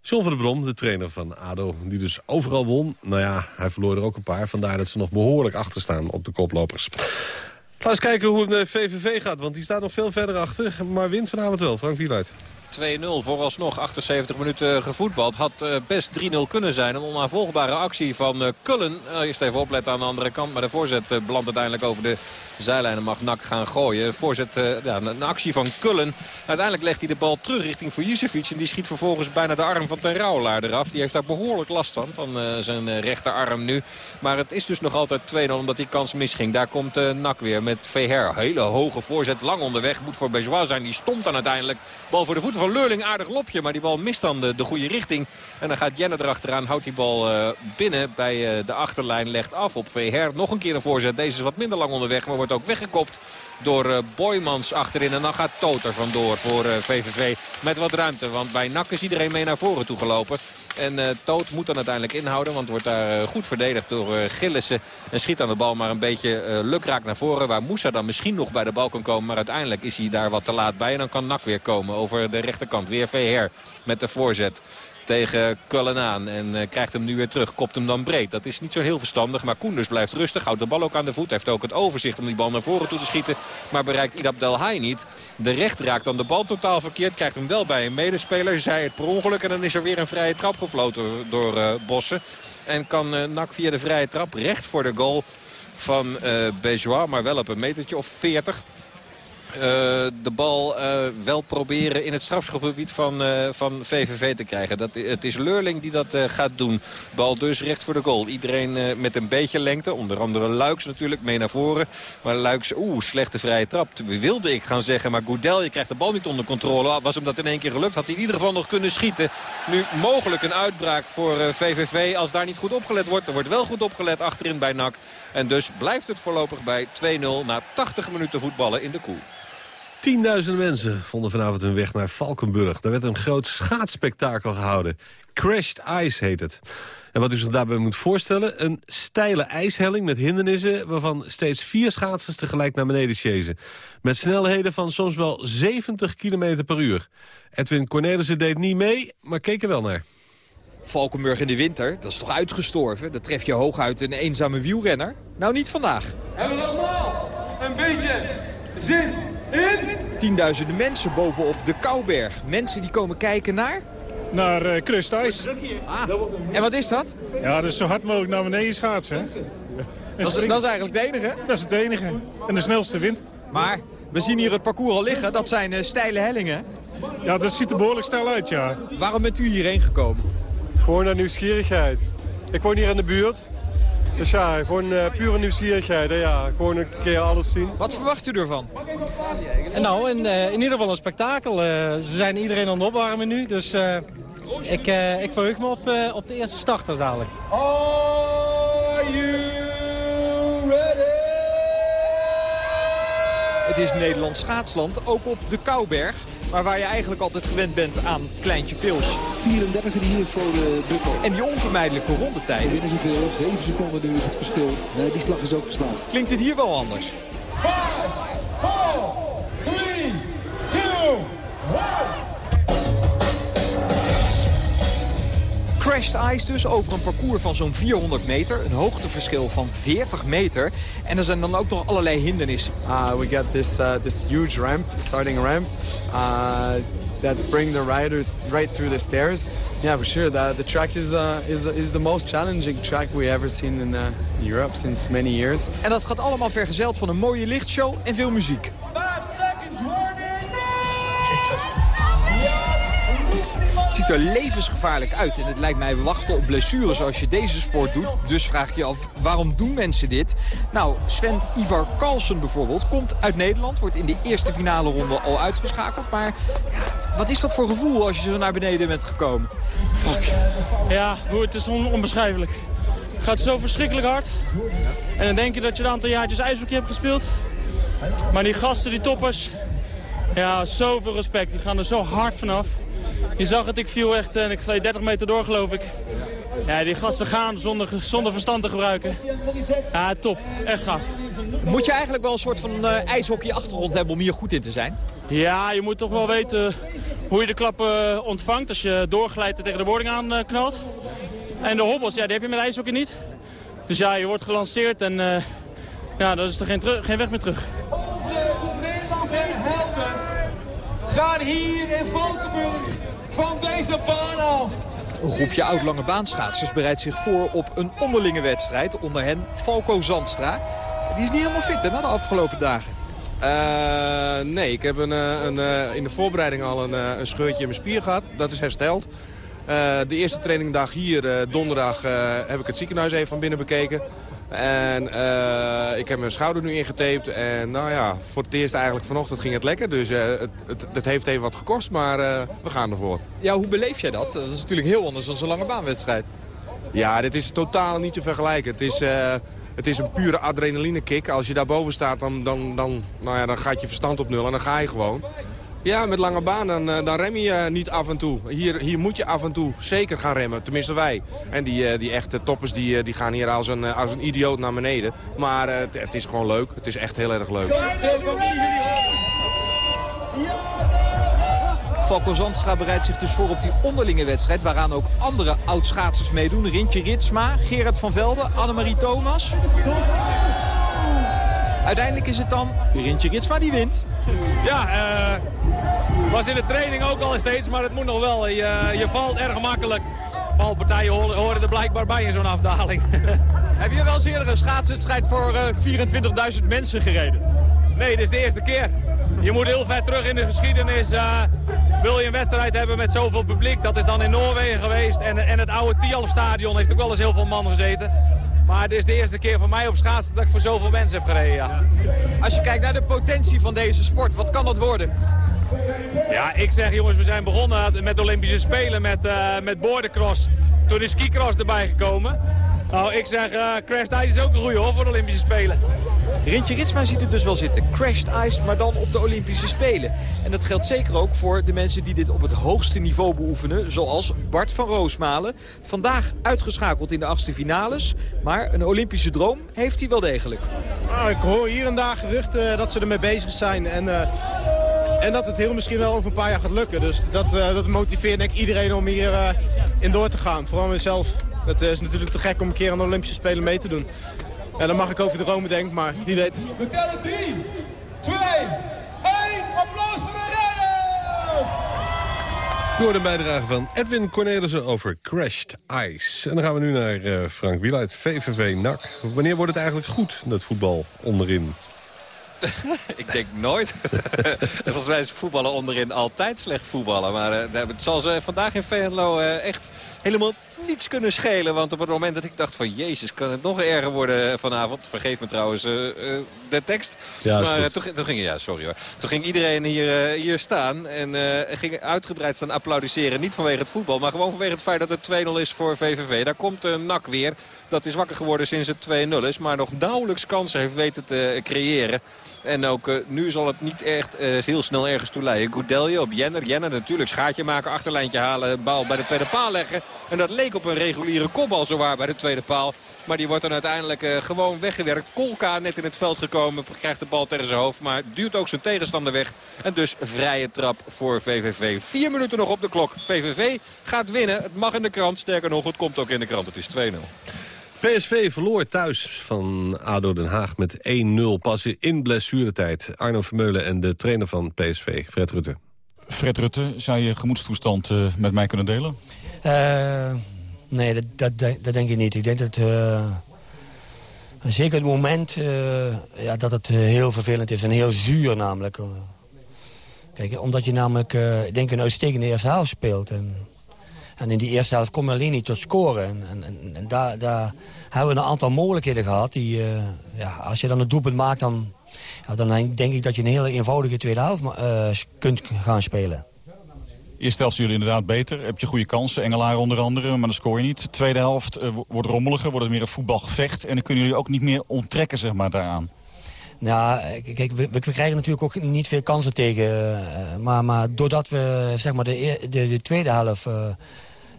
John van der Brom, de trainer van ADO, die dus overal won. Nou ja, hij verloor er ook een paar. Vandaar dat ze nog behoorlijk achter staan op de koplopers. Laten we eens kijken hoe het met VVV gaat, want die staat nog veel verder achter. Maar wint vanavond wel, Frank Wieluid. 2-0 vooralsnog 78 minuten gevoetbald. Had eh, best 3-0 kunnen zijn. Een onnavolgbare actie van Kullen. Eerst even opletten aan de andere kant. Maar de voorzet belandt uiteindelijk over de zijlijnen mag Nak gaan gooien. Voorzet, ja, een actie van Kullen. Uiteindelijk legt hij de bal terug richting Vujicevic. En die schiet vervolgens bijna de arm van Ten Rouwelaar eraf. Die heeft daar behoorlijk last van, van zijn rechterarm nu. Maar het is dus nog altijd 2-0 omdat die kans misging. Daar komt Nak weer met Veher. Hele hoge voorzet, lang onderweg. Moet voor Bejois zijn. Die stond dan uiteindelijk. Bal voor de voeten van Leurling, aardig lopje. Maar die bal mist dan de, de goede richting. En dan gaat Jenner erachteraan, houdt die bal binnen bij de achterlijn. Legt af op Veher. Nog een keer een voorzet. Deze is wat minder lang onderweg, maar wordt ook weggekopt door uh, Boymans achterin. En dan gaat Toter vandoor voor VVV met wat ruimte. Want bij NAC is iedereen mee naar voren toe gelopen. En uh, Toot moet dan uiteindelijk inhouden. Want wordt daar goed verdedigd door Gillissen. En schiet dan de bal maar een beetje lukraak naar voren. Waar Moussa dan misschien nog bij de bal kan komen. Maar uiteindelijk is hij daar wat te laat bij. En dan kan NAC weer komen over de rechterkant. Weer VR met de voorzet tegen Cullen aan. En uh, krijgt hem nu weer terug. Kopt hem dan breed. Dat is niet zo heel verstandig. Maar Koenders blijft rustig. Houdt de bal ook aan de voet. Heeft ook het overzicht om die bal naar voren toe te schieten. Maar bereikt Idab Delhai niet. De recht raakt dan de bal totaal verkeerd. Krijgt hem wel bij een medespeler. Zij het per ongeluk. En dan is er weer een vrije trap gefloten door uh, Bossen. En kan uh, Nak via de vrije trap recht voor de goal van uh, Bejois. Maar wel op een metertje of 40. Uh, de bal uh, wel proberen in het strafschopgebied van, uh, van VVV te krijgen. Dat, het is Leurling die dat gaat doen. Bal dus recht voor de goal. Iedereen met een beetje lengte. Onder andere Luiks natuurlijk mee naar voren. Maar Luiks, oeh, slechte vrije trap. Wilde ik gaan zeggen. Maar Goedel, je krijgt de bal niet onder controle. Was hem dat in één keer gelukt. Had hij in ieder geval nog kunnen schieten. Nu mogelijk een uitbraak voor VVV. Als daar niet goed opgelet wordt. Er wordt wel goed opgelet achterin bij NAC. En dus blijft het voorlopig bij 2-0 na 80 minuten voetballen in de koel. Tienduizenden mensen vonden vanavond hun weg naar Valkenburg. Daar werd een groot schaatsspektakel gehouden. Crashed Ice heet het. En wat u zich daarbij moet voorstellen... een steile ijshelling met hindernissen... waarvan steeds vier schaatsers tegelijk naar beneden chasen. Met snelheden van soms wel 70 km per uur. Edwin Cornelissen deed niet mee, maar keek er wel naar. Valkenburg in de winter, dat is toch uitgestorven? Dat tref je hooguit een eenzame wielrenner? Nou, niet vandaag. Hebben we allemaal een beetje zin in? Tienduizenden mensen bovenop de Kouberg. Mensen die komen kijken naar... Naar uh, Crust Ice. Ah, en wat is dat? Ja, dat is zo hard mogelijk naar beneden schaatsen. Dat is, dat is eigenlijk het enige? Dat is het enige. En de snelste wind. Maar we zien hier het parcours al liggen. Dat zijn uh, steile hellingen. Ja, dat ziet er behoorlijk stijl uit, ja. Waarom bent u hierheen gekomen? Gewoon naar nieuwsgierigheid. Ik woon hier in de buurt. Dus ja, gewoon uh, pure nieuwsgierigheid. Hè, ja. Gewoon een keer alles zien. Wat verwacht u ervan? Nou, in, uh, in ieder geval een spektakel. Uh, ze zijn iedereen aan het opwarmen nu. Dus ik, ik verheug me op, op de eerste starters dadelijk. Are you ready? Het is Nederlands schaatsland, ook op de Kouberg. Maar waar je eigenlijk altijd gewend bent aan Kleintje Pils. 34 hier voor de bukkel. En die onvermijdelijke rondetijden. winnen zoveel, 7 seconden nu is het verschil. Nee, die slag is ook geslagen. Klinkt het hier wel anders? 5, 4, 3, 2, 1. Crashed Ice dus over een parcours van zo'n 400 meter. Een hoogteverschil van 40 meter. En er zijn dan ook nog allerlei hindernissen. Uh, we get this, uh, this huge ramp, starting ramp. Uh, that bring the riders right through the stairs. Yeah, for sure. The, the track is, uh, is, is the most challenging track we ever seen in uh, Europe since many years. En dat gaat allemaal vergezeld van een mooie lichtshow en veel muziek. Het ziet er levensgevaarlijk uit en het lijkt mij wachten op blessures als je deze sport doet. Dus vraag je af, waarom doen mensen dit? Nou, Sven Ivar Carlsen bijvoorbeeld komt uit Nederland. Wordt in de eerste finale ronde al uitgeschakeld. Maar ja, wat is dat voor gevoel als je zo naar beneden bent gekomen? Ja, broer, het is on- onbeschrijfelijk. Het gaat zo verschrikkelijk hard. En dan denk je dat je een aantal jaartjes ijshockey hebt gespeeld. Maar die gasten, die toppers, ja, zoveel respect. Die gaan er zo hard vanaf. Je zag het, ik viel echt en ik gleed 30 meter door, geloof ik. Ja, die gasten gaan zonder, zonder verstand te gebruiken. Ja, top. Echt gaaf. Moet je eigenlijk wel een soort van eh ijshockey-achtergrond hebben om hier goed in te zijn? Ja, je moet toch wel weten hoe je de klappen eh, ontvangt als je doorglijdt en tegen de boarding aan eh, knalt. En de hobbels, ja, die heb je met ijshockey niet. Dus ja, je wordt gelanceerd en eh, ja, dat is er geen, geen weg meer terug. Nederlandse helden gaan hier in Valkenburg van deze baan af. Een groepje oud-lange baanschaatsers bereidt zich voor op een onderlinge wedstrijd. Onder hen Falco Zandstra. Die is niet helemaal fit hè, na de afgelopen dagen. Eh, nee, ik heb een, eh, een, eh, in de voorbereiding al een, een scheurtje in mijn spier gehad. Dat is hersteld. Eh, de eerste trainingdag hier, eh, donderdag, eh, heb ik het ziekenhuis even van binnen bekeken. En eh, ik heb mijn schouder nu ingetaped. En nou ja, voor het eerst eigenlijk vanochtend ging het lekker. Dus eh, het, het, het heeft even wat gekost, maar eh, we gaan ervoor. Ja, hoe beleef jij dat? Dat is natuurlijk heel anders dan zo'n lange baanwedstrijd. Ja, dit is totaal niet te vergelijken. Het is, het is een pure adrenaline kick. Als je daarboven staat, dan, dan, dan, nou ja, dan gaat je verstand op nul en dan ga je gewoon. Ja, met lange baan dan, eh, dan rem je niet af en toe. Hier, hier moet je af en toe zeker gaan remmen, tenminste wij. En die, eh, die echte toppers die, eh, die gaan hier als een, eh, als een idioot naar beneden. Maar eh, het, het is gewoon leuk. Het is echt heel erg leuk. Falco Zandstra bereidt zich dus voor op die onderlinge wedstrijd... waaraan ook andere oud-schaatsers meedoen. Rintje Ritsma, Gerard van Velde, Annemarie Thomas. Uiteindelijk is het dan Rintje Ritsma die wint. Ja, eh, was in de training ook al steeds, maar het moet nog wel. Je, je valt erg makkelijk. Valpartijen horen, horen er blijkbaar bij in zo'n afdaling. (laughs) Heb je wel eens eerder een schaatswedstrijd voor eh, 24.000 mensen gereden? Nee, dit is de eerste keer. Je moet heel ver terug in de geschiedenis. eh, wil je een wedstrijd hebben met zoveel publiek? Dat is dan in Noorwegen geweest. En, en het oude Tialf-stadion heeft ook wel eens heel veel man gezeten. Maar dit is de eerste keer voor mij op schaatsen dat ik voor zoveel mensen heb gereden. Ja. Als je kijkt naar de potentie van deze sport, wat kan dat worden? Ja, ik zeg jongens, we zijn begonnen met de Olympische Spelen met, eh met boardencross. Toen is skicross erbij gekomen. Nou, ik zeg, eh Crash Ice is ook een goeie hoor voor de Olympische Spelen. Rintje Ritsma ziet er dus wel zitten. Crashed ice, maar dan op de Olympische Spelen. En dat geldt zeker ook voor de mensen die dit op het hoogste niveau beoefenen. Zoals Bart van Roosmalen. Vandaag uitgeschakeld in de achtste finales. Maar een Olympische droom heeft hij wel degelijk. Nou, ik hoor hier en daar geruchten dat ze ermee bezig zijn. En, eh, en dat het heel misschien wel over een paar jaar gaat lukken. Dus dat, eh, dat motiveert denk ik iedereen om hier eh, in door te gaan. Vooral mezelf. Het is natuurlijk te gek om een keer aan de Olympische Spelen mee te doen. En dan mag ik over de dromen denken, maar wie weet. We tellen 3, 2, 1. Applaus voor de rijders! Hoort een bijdrage van Edwin Cornelissen over Crashed Ice. En dan gaan we nu naar eh, Frank Wieluid, VVV NAC. Wanneer wordt het eigenlijk goed, dat voetbal onderin? (laughs) Ik denk nooit. (laughs) Volgens mij is voetballen onderin altijd slecht voetballen. Maar eh, het zal ze vandaag in Venlo eh, echt helemaal niets kunnen schelen. Want op het moment dat ik dacht van... Jezus, kan het nog erger worden vanavond? Vergeef me trouwens eh, eh, de tekst. Ja, maar goed. toen, toen ging, ja, sorry hoor. Toen ging iedereen hier, hier staan. En ging uitgebreid staan applaudisseren. Niet vanwege het voetbal, maar gewoon vanwege het feit dat het 2-0 is voor VVV. Daar komt uh, NAC weer. Dat is wakker geworden sinds het 2-0 is. Maar nog nauwelijks kansen heeft weten te creëren. En ook nu zal het niet echt heel snel ergens toe leiden. Goudelje op Jenner. Jenner natuurlijk schaatje maken, achterlijntje halen, bal bij de tweede paal leggen. En dat leek op een reguliere kopbal zowaar bij de tweede paal. Maar die wordt dan uiteindelijk eh, gewoon weggewerkt. Kolka net in het veld gekomen, krijgt de bal tegen zijn hoofd. Maar duwt ook zijn tegenstander weg. En dus vrije trap voor VVV. Vier minuten nog op de klok. VVV gaat winnen. Het mag in de krant. Sterker nog, het komt ook in de krant. Het is 2-0. PSV verloor thuis van ADO Den Haag met 1-0 pas in blessuretijd. Arno Vermeulen en de trainer van PSV, Fred Rutte. Fred Rutte, zou je gemoedstoestand eh, met mij kunnen delen? Eh, nee, dat, dat, dat denk ik niet. Ik denk dat... eh, zeker het moment eh, ja, dat het eh, heel vervelend is en heel zuur namelijk. Kijk, omdat je namelijk, ik denk, een uitstekende eerste helft speelt. En En in die eerste helft kom je alleen niet tot scoren. En, en, en, daar, daar hebben we een aantal mogelijkheden gehad. Die, uh, ja, als je dan een doelpunt maakt, dan, ja, dan denk ik dat je een hele eenvoudige tweede helft uh, kunt gaan spelen. Eerste helft jullie inderdaad beter. Heb je goede kansen. Engelaar onder andere, maar dan scoor je niet. Tweede helft uh, wordt rommeliger, wordt het meer een voetbalgevecht. En dan kunnen jullie ook niet meer onttrekken zeg maar, daaraan. Nou, kijk, we, krijgen natuurlijk ook niet veel kansen tegen. Uh, maar, maar doordat we zeg maar, de, de, de tweede helft...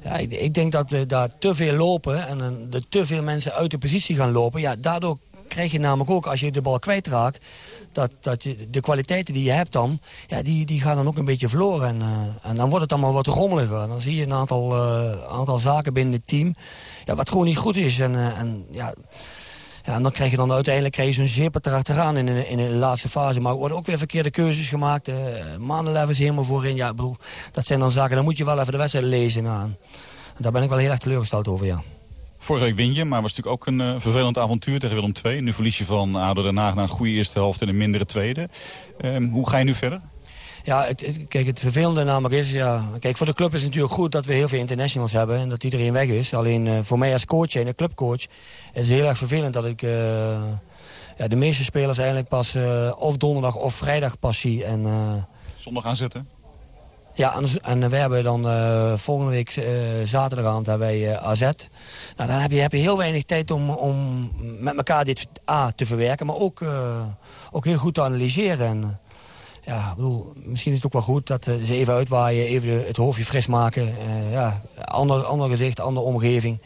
Ja, ik, ik, denk dat we daar te veel lopen en uh, er te veel mensen uit de positie gaan lopen. Ja, daardoor krijg je namelijk ook, als je de bal kwijtraakt... dat, dat je, de kwaliteiten die je hebt dan, ja, die, die gaan dan ook een beetje verloren. En, en dan wordt het allemaal wat rommeliger. Dan zie je een aantal, aantal zaken binnen het team ja, wat gewoon niet goed is. En, en ja... Ja, en dan krijg je dan uiteindelijk krijg je zo'n zipper erachteraan in in de laatste fase. Maar er worden ook weer verkeerde keuzes gemaakt. Uh, helemaal voorin. Ja, bedoel, dat zijn dan zaken, dan moet je wel even de wedstrijd lezen. aan. daar ben ik wel heel erg teleurgesteld over, ja. Vorige week win je, maar was natuurlijk ook een uh, vervelend avontuur tegen Willem II. Nu verlies je van ADO Den Haag naar een goede eerste helft en een mindere tweede. Uh, hoe ga je nu verder? Ja, het, het, kijk, het vervelende namelijk is... Ja, kijk, voor de club is het natuurlijk goed dat we heel veel internationals hebben... en dat iedereen weg is. Alleen uh, voor mij als coach en de clubcoach... is het heel erg vervelend dat ik... Uh, ja, de meeste spelers eigenlijk pas of donderdag of vrijdag pas zie. En, Zondag aanzetten? Ja, en, we hebben dan volgende week zaterdagavond hebben wij AZ. Nou, dan heb je, heb je heel weinig tijd om, om met elkaar dit A te verwerken... maar ook, ook heel goed te analyseren. En, ja, ik bedoel, misschien is het ook wel goed dat ze even uitwaaien, even het hoofdje fris maken. Ja, ander, ander gezicht, andere omgeving.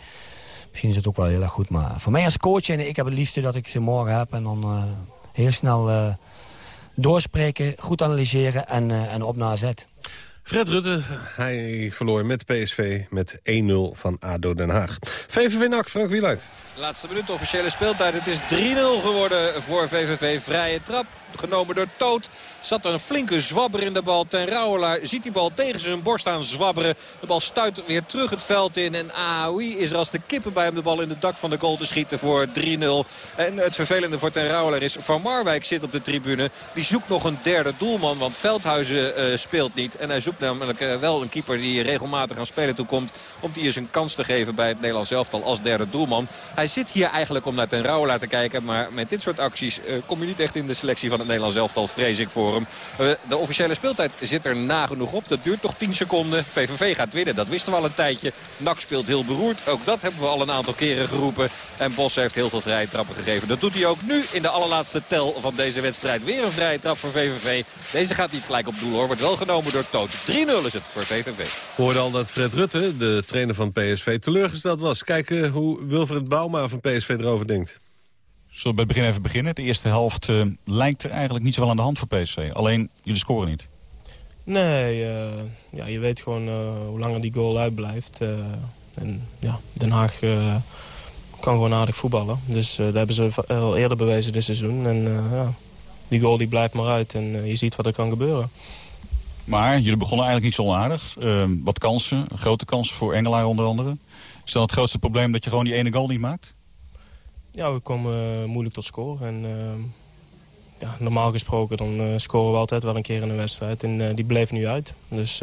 Misschien is het ook wel heel erg goed. Maar voor mij als coach, en ik heb het liefste dat ik ze morgen heb... en dan heel snel doorspreken, goed analyseren en, en op naar zet. Fred Rutte, hij verloor met PSV met 1-0 van ADO Den Haag. VVV NAC, Frank Wieluid. Laatste minuut, officiële speeltijd. Het is 3-0 geworden voor VVV. Vrije trap genomen door Toot. Zat er een flinke zwabber in de bal. Ten Rauwelaar ziet die bal tegen zijn borst aan zwabberen. De bal stuit weer terug het veld in. En Aoui is er als de kippen bij hem de bal in het dak van de goal te schieten voor 3-0. En het vervelende voor Ten Rauwelaar is Van Marwijk zit op de tribune. Die zoekt nog een derde doelman. Want Veldhuizen uh, speelt niet. En hij zoekt namelijk uh, wel een keeper die regelmatig aan spelen toekomt. Om die eens een kans te geven bij het Nederlands elftal als derde doelman. Hij zit hier eigenlijk om naar Ten Rauwelaar te kijken. Maar met dit soort acties uh, kom je niet echt in de selectie van het Nederlands elftal, vrees ik voor hem. Uh, de officiële speeltijd zit er nagenoeg op. Dat duurt toch 10 seconden. VVV gaat winnen, dat wisten we al een tijdje. NAC speelt heel beroerd. Ook dat hebben we al een aantal keren geroepen. En Bos heeft heel veel vrije trappen gegeven. Dat doet hij ook nu in de allerlaatste tel van deze wedstrijd. Weer een vrije trap voor VVV. Deze gaat niet gelijk op doel hoor. Wordt wel genomen door Toot. 3-0 is het voor VVV. We hoorden al dat Fred Rutte, de trainer van PSV, teleurgesteld was. Kijken hoe Wilfred Bouma van PSV erover denkt. Zullen we bij het begin even beginnen? De eerste helft uh, lijkt er eigenlijk niet zo wel aan de hand voor PSV. Alleen, jullie scoren niet. Nee, uh, ja, je weet gewoon uh, hoe langer die goal uitblijft. en ja, Den Haag kan gewoon aardig voetballen. Dus dat hebben ze al eerder bewezen dit seizoen. En ja, die goal die blijft maar uit en je ziet wat er kan gebeuren. Maar jullie begonnen eigenlijk niet zo onaardig. wat kansen, grote kansen voor Engelaar onder andere. Is dan het grootste probleem dat je gewoon die ene goal niet maakt? Ja, we komen uh, moeilijk tot scoren. En, uh, ja, normaal gesproken dan uh, scoren we altijd wel een keer in een wedstrijd. En die bleef nu uit. Dus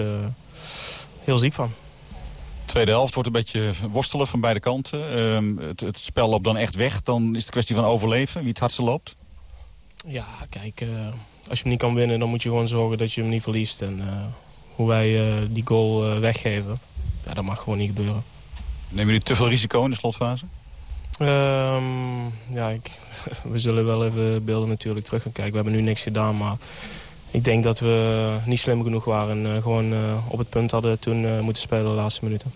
heel ziek van. Tweede helft wordt een beetje worstelen van beide kanten. Ehm, het, het, spel loopt dan echt weg. Dan is het kwestie van overleven. Wie het hardste loopt. Ja, kijk. als je hem niet kan winnen, dan moet je gewoon zorgen dat je hem niet verliest. En hoe wij die goal weggeven, ja, dat mag gewoon niet gebeuren. Nemen jullie te veel risico in de slotfase? Um, ja, ik, (laughs) we zullen wel even beelden natuurlijk terug gaan kijken. We hebben nu niks gedaan, maar ik denk dat we niet slim genoeg waren. En uh, gewoon uh, op het punt hadden toen uh, moeten spelen de laatste minuten.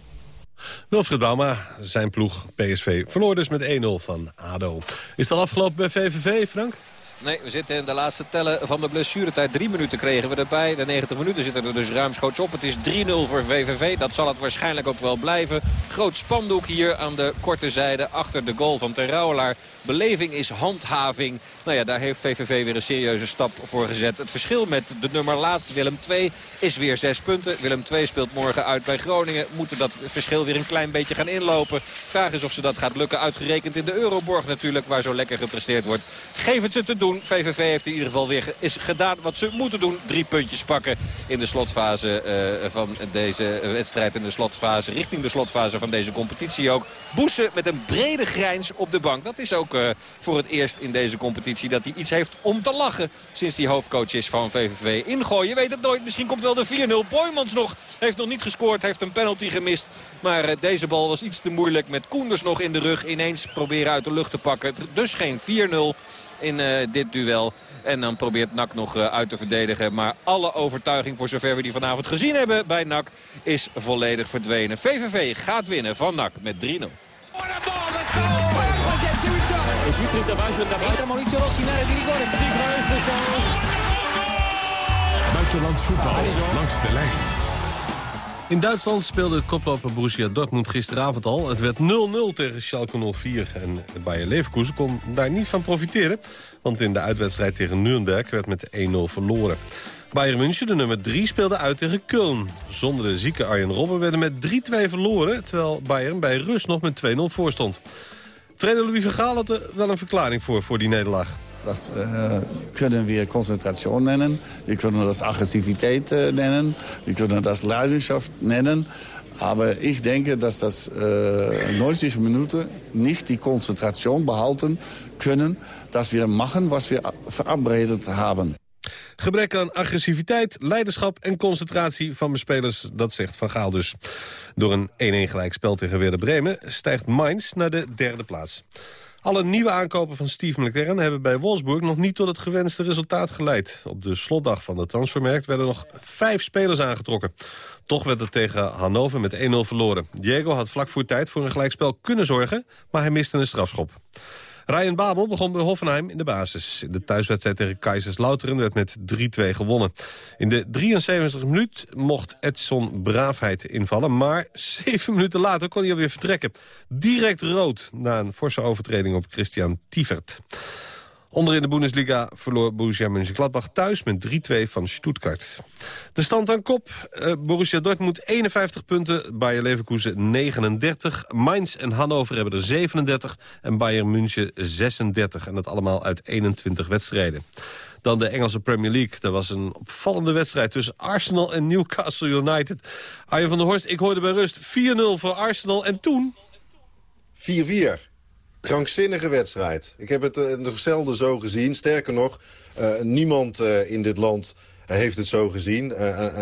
Wilfried Bauma, zijn ploeg PSV, verloor dus met 1-0 van ADO. Is het al afgelopen bij VVV, Frank? Nee, we zitten in de laatste tellen van de blessuretijd. Drie minuten kregen we erbij. De 90 minuten zitten er dus ruimschoots op. Het is 3-0 voor VVV. Dat zal het waarschijnlijk ook wel blijven. Groot spandoek hier aan de korte zijde achter de goal van Terrouwelaar. Beleving is handhaving. Nou ja, daar heeft VVV weer een serieuze stap voor gezet. Het verschil met de nummer laatst, Willem II, is weer zes punten. Willem II speelt morgen uit bij Groningen. Moeten dat verschil weer een klein beetje gaan inlopen. Vraag is of ze dat gaat lukken. Uitgerekend in de Euroborg natuurlijk, waar zo lekker gepresteerd wordt. Geef het ze te doen. VVV heeft in ieder geval weer is gedaan wat ze moeten doen. Drie puntjes pakken in de slotfase eh, van deze wedstrijd. In de slotfase, richting de slotfase van deze competitie ook. Boesen met een brede grijns op de bank. Dat is ook eh, voor het eerst in deze competitie dat hij iets heeft om te lachen. Sinds hij hoofdcoach is van VVV. Ingooien, weet het nooit. Misschien komt wel de 4-0. Boymans nog. Heeft nog niet gescoord. Heeft een penalty gemist. Maar eh, deze bal was iets te moeilijk. Met Koenders nog in de rug. Ineens proberen uit de lucht te pakken. Dus geen 4-0 in uh, dit duel. En dan probeert NAC nog uh, uit te verdedigen. Maar alle overtuiging voor zover we die vanavond gezien hebben bij NAC is volledig verdwenen. VVV gaat winnen van NAC met 3-0. Schwitzer davanti da Entra Maurizio Rossi in area di rigore. Di. Buitenlands voetbal langs de lijn. In Duitsland speelde koploper Borussia Dortmund gisteravond al. Het werd 0-0 tegen Schalke 04 en Bayer Leverkusen kon daar niet van profiteren. Want in de uitwedstrijd tegen Nuremberg werd met 1-0 verloren. Bayern München, de nummer 3, speelde uit tegen Köln. Zonder de zieke Arjen Robben werden met 3-2 verloren... terwijl Bayern bij rust nog met 2-0 voorstond. Trainer Louis van Gaal had er wel een verklaring voor, voor die nederlaag. Das äh, können wir Konzentration nennen, wir können das Aggressivität äh, nennen, wir können das Leidenschaft nennen. Aber ich denke, dass das äh, 90 Minuten nicht die Konzentration behalten können, dass wir machen, was wir verabredet haben. Gebrek aan agressiviteit, leiderschap en concentratie van mijn spelers, dat zegt Van Gaal dus. Door een 1-1 gelijkspel tegen Werder Bremen stijgt Mainz naar de derde plaats. Alle nieuwe aankopen van Steve McLaren hebben bij Wolfsburg nog niet tot het gewenste resultaat geleid. Op de slotdag van de transfermarkt werden nog vijf spelers aangetrokken. Toch werd het tegen Hannover met 1-0 verloren. Diego had vlak voor tijd voor een gelijkspel kunnen zorgen, maar hij miste een strafschop. Ryan Babel begon bij Hoffenheim in de basis. In de thuiswedstrijd tegen Kaiserslauteren werd met 3-2 gewonnen. In de 73 minuut mocht Edson Braafheid invallen... maar zeven minuten later kon hij alweer vertrekken. Direct rood na een forse overtreding op Christian Tievert. Onder in de Bundesliga verloor Borussia Mönchengladbach thuis met 3-2 van Stuttgart. De stand aan kop. Uh, Borussia Dortmund 51 punten, Bayer Leverkusen 39. Mainz en Hannover hebben er 37 en Bayern München 36. En dat allemaal uit 21 wedstrijden. Dan de Engelse Premier League. Dat was een opvallende wedstrijd tussen Arsenal en Newcastle United. Arjen van der Horst, ik hoorde bij rust 4-0 voor Arsenal en toen... 4-4 krankzinnige wedstrijd. Ik heb het uh, nog zelden zo gezien. Sterker nog, uh, niemand uh, in dit land heeft het zo gezien.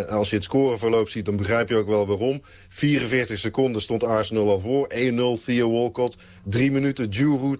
als je het scoreverloop ziet, dan begrijp je ook wel waarom. 44 seconden stond Arsenal al voor. 1-0 Theo Walcott. 3 minuten Juru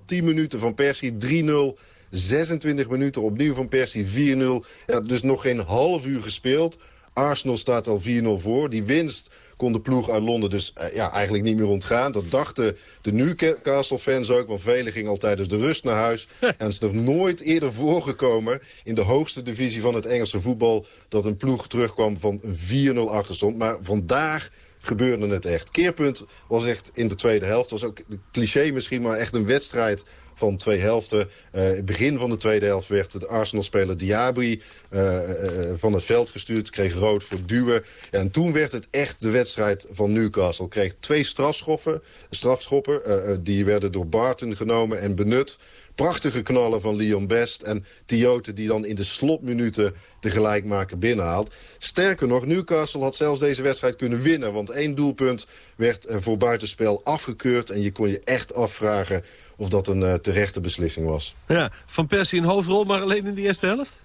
2-0. 10 minuten van Persie 3-0. 26 minuten opnieuw van Persie 4-0. Ja, dus nog geen half uur gespeeld. Arsenal staat al 4-0 voor. Die winst kon de ploeg uit Londen dus uh, ja, eigenlijk niet meer ontgaan. Dat dachten de Newcastle-fans ook, want velen gingen al tijdens de rust naar huis. (laughs) en het is nog nooit eerder voorgekomen in de hoogste divisie van het Engelse voetbal... dat een ploeg terugkwam van een 4-0 achterstand. Maar vandaag gebeurde het echt. Keerpunt was echt in de tweede helft. was ook cliché misschien, maar echt een wedstrijd van twee helften. Uh, begin van de tweede helft werd de Arsenal-speler Diaby uh, uh, van het veld gestuurd. Kreeg rood voor duwen. En toen werd het echt de wedstrijd van Newcastle. Kreeg twee strafschoppen, strafschoppen die werden door Barton genomen en benut. Prachtige knallen van Leon Best. En Tiote die dan in de slotminuten de gelijkmaker binnenhaalt. Sterker nog, Newcastle had zelfs deze wedstrijd kunnen winnen. Want één doelpunt werd voor buitenspel afgekeurd. En je kon je echt afvragen of dat een uh, terechte beslissing was. Ja, Van Persie een hoofdrol, maar alleen in de eerste helft?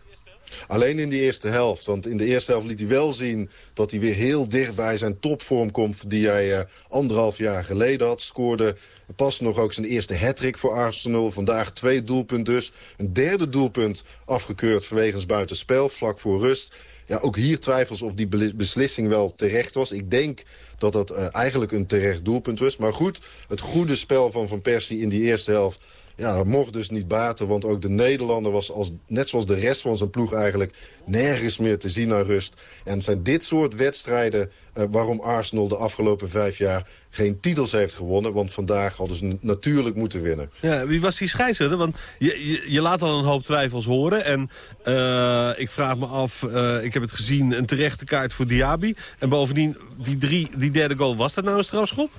Alleen in de eerste helft. Want in de eerste helft liet hij wel zien dat hij weer heel dicht bij zijn topvorm komt... die hij uh, anderhalf jaar geleden had. Scoorde pas nog ook zijn eerste hattrick voor Arsenal. Vandaag twee doelpunten dus. Een derde doelpunt afgekeurd vanwege buitenspel, vlak voor rust. Ja, ook hier twijfels of die beslissing wel terecht was. Ik denk dat dat uh, eigenlijk een terecht doelpunt was. Maar goed, het goede spel van Van Persie in die eerste helft... Ja, dat mocht dus niet baten, want ook de Nederlander was als, net zoals de rest van zijn ploeg eigenlijk nergens meer te zien naar rust. En het zijn dit soort wedstrijden uh, waarom Arsenal de afgelopen vijf jaar geen titels heeft gewonnen. Want vandaag hadden ze natuurlijk moeten winnen. Ja, wie was die scheidsrechter? Want je, je, laat al een hoop twijfels horen. En uh, ik vraag me af, uh, ik heb het gezien, een terechte kaart voor Diaby. En bovendien, die, drie, die derde goal, was dat nou een strafschop?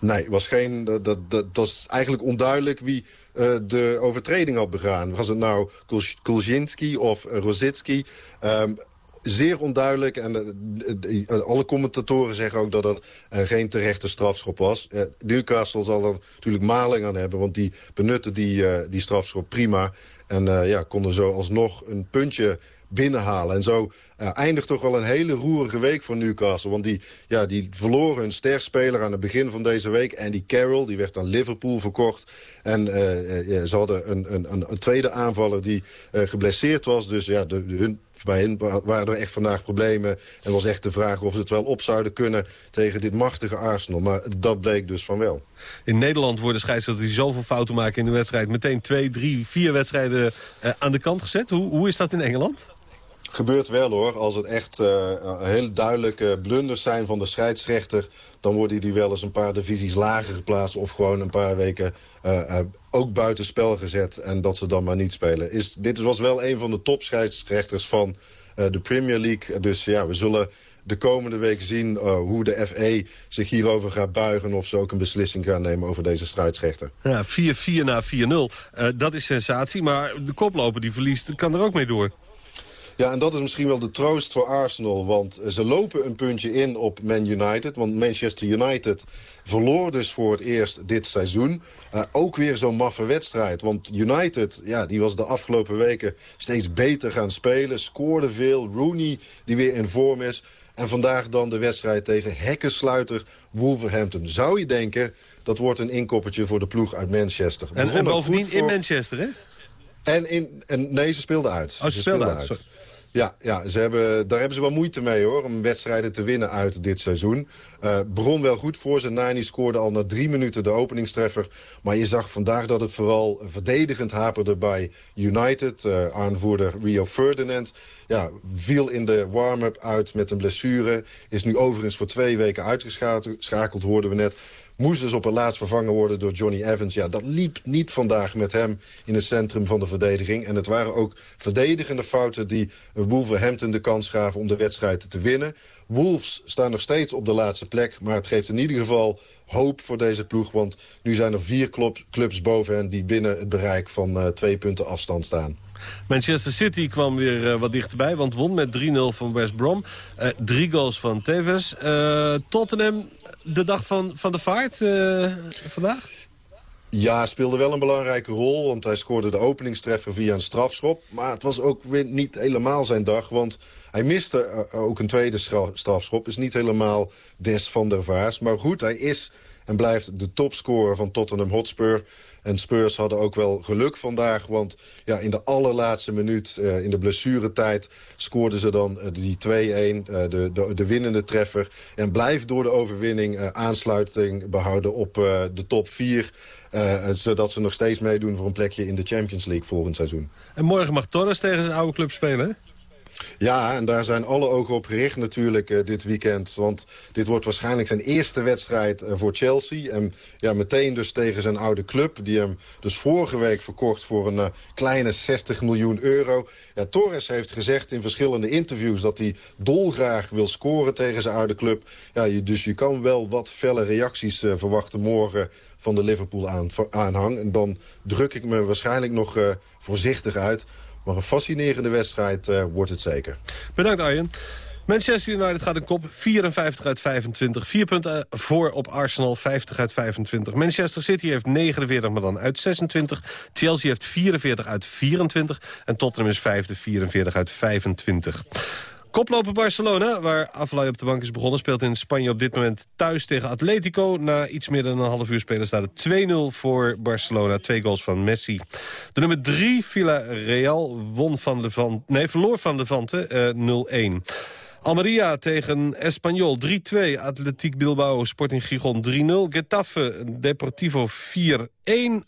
Nee, was geen, dat, dat, dat was eigenlijk onduidelijk wie uh, de overtreding had begaan. Was het nou Kulzinski of Rositski? Um, zeer onduidelijk. En uh, alle commentatoren zeggen ook dat uh, geen terechte strafschop was. Newcastle zal er natuurlijk maling aan hebben, want die benutten die, die strafschop prima. En ja, konden zo alsnog een puntje binnenhalen. En zo eindigt toch wel een hele roerige week voor Newcastle. Want die, ja, die verloren hun sterspeler aan het begin van deze week. Die Carroll, die werd aan Liverpool verkocht. En uh, ja, ze hadden een, een, een, tweede aanvaller die uh, geblesseerd was. Dus ja, de, hun, bij hen waren er echt vandaag problemen. En was echt de vraag of ze het wel op zouden kunnen tegen dit machtige Arsenal. Maar dat bleek dus van wel. In Nederland worden scheidsrechters die zoveel fouten maken in de wedstrijd... meteen twee, drie, vier wedstrijden aan de kant gezet. Hoe, hoe is dat in Engeland? Gebeurt wel hoor. Als het echt uh, heel duidelijke blunders zijn van de scheidsrechter... dan worden die wel eens een paar divisies lager geplaatst... of gewoon een paar weken uh, ook buitenspel gezet en dat ze dan maar niet spelen. Is, dit was wel een van de topscheidsrechters van de Premier League. Dus ja, we zullen de komende week zien hoe de FE zich hierover gaat buigen... of ze ook een beslissing gaan nemen over deze scheidsrechter. Ja, 4-4 na 4-0. dat is sensatie, maar de koploper die verliest kan er ook mee door. Ja, en dat is misschien wel de troost voor Arsenal. Want ze lopen een puntje in op Man United. Want Manchester United verloor dus voor het eerst dit seizoen. Uh, ook weer zo'n maffe wedstrijd. Want United, ja, die was de afgelopen weken steeds beter gaan spelen. Scoorde veel. Rooney, die weer in vorm is. En vandaag dan de wedstrijd tegen hekkensluiter Wolverhampton. Zou je denken, dat wordt een inkoppertje voor de ploeg uit Manchester. En, en bovendien voor... in Manchester, hè? En, in, en nee, ze speelden uit. Oh, ze, speelden uit. uit. Ja, ja ze hebben, daar hebben ze wel moeite mee hoor, om wedstrijden te winnen uit dit seizoen. Uh, begon wel goed voor ze. Nani scoorde al na drie minuten de openingstreffer. Maar je zag vandaag dat het vooral verdedigend haperde bij United. Uh, aanvoerder Rio Ferdinand ja, viel in de warm-up uit met een blessure. Is nu overigens voor twee weken uitgeschakeld, hoorden we net moest dus op het laatst vervangen worden door Johnny Evans. Ja, dat liep niet vandaag met hem in het centrum van de verdediging. En het waren ook verdedigende fouten die Wolverhampton de kans gaven om de wedstrijd te winnen. Wolves staan nog steeds op de laatste plek. Maar het geeft in ieder geval hoop voor deze ploeg. Want nu zijn er vier clubs boven hen die binnen het bereik van uh, twee punten afstand staan. Manchester City kwam weer uh, wat dichterbij, want won met 3-0 van West Brom. Uh, drie goals van Tevez. Tottenham de dag van, van de vaart uh, vandaag? Ja, speelde wel een belangrijke rol, want hij scoorde de openingstreffer via een strafschop. Maar het was ook weer niet helemaal zijn dag, want hij miste uh, ook een tweede strafschop. Is niet helemaal des van der Vaars. Maar goed, hij is en blijft de topscorer van Tottenham Hotspur. En Spurs hadden ook wel geluk vandaag. Want ja, in de allerlaatste minuut, uh, in de blessuretijd... scoorden ze dan uh, die 2-1, uh, de, de, de, winnende treffer. En blijft door de overwinning aansluiting behouden op de top 4... zodat ze nog steeds meedoen voor een plekje in de Champions League volgend seizoen. En morgen mag Torres tegen zijn oude club spelen, ja, en daar zijn alle ogen op gericht natuurlijk uh, dit weekend. Want dit wordt waarschijnlijk zijn eerste wedstrijd uh, voor Chelsea. En ja, meteen dus tegen zijn oude club. Die hem dus vorige week verkocht voor een uh, kleine 60 miljoen euro. Ja, Torres heeft gezegd in verschillende interviews... dat hij dolgraag wil scoren tegen zijn oude club. Ja, je, dus je kan wel wat felle reacties verwachten morgen van de Liverpool-aanhang. En dan druk ik me waarschijnlijk nog voorzichtig uit... Maar een fascinerende wedstrijd uh, wordt het zeker. Bedankt Arjen. Manchester United gaat een kop 54 uit 25. Vier punten voor op Arsenal, 50 uit 25. Manchester City heeft 49, maar dan uit 26. Chelsea heeft 44 uit 24. En Tottenham is vijfde, 44 uit 25. Koploper Barcelona, waar Aflaai op de bank is begonnen... speelt in Spanje op dit moment thuis tegen Atletico. Na iets meer dan een half uur spelen staat het 2-0 voor Barcelona. Twee goals van Messi. De nummer 3, Villarreal, won van Levante, nee, verloor van Levante uh, 0-1. Almeria tegen Espanyol 3-2. Atletiek Bilbao, Sporting Gijon 3-0. Getafe, Deportivo 4-1.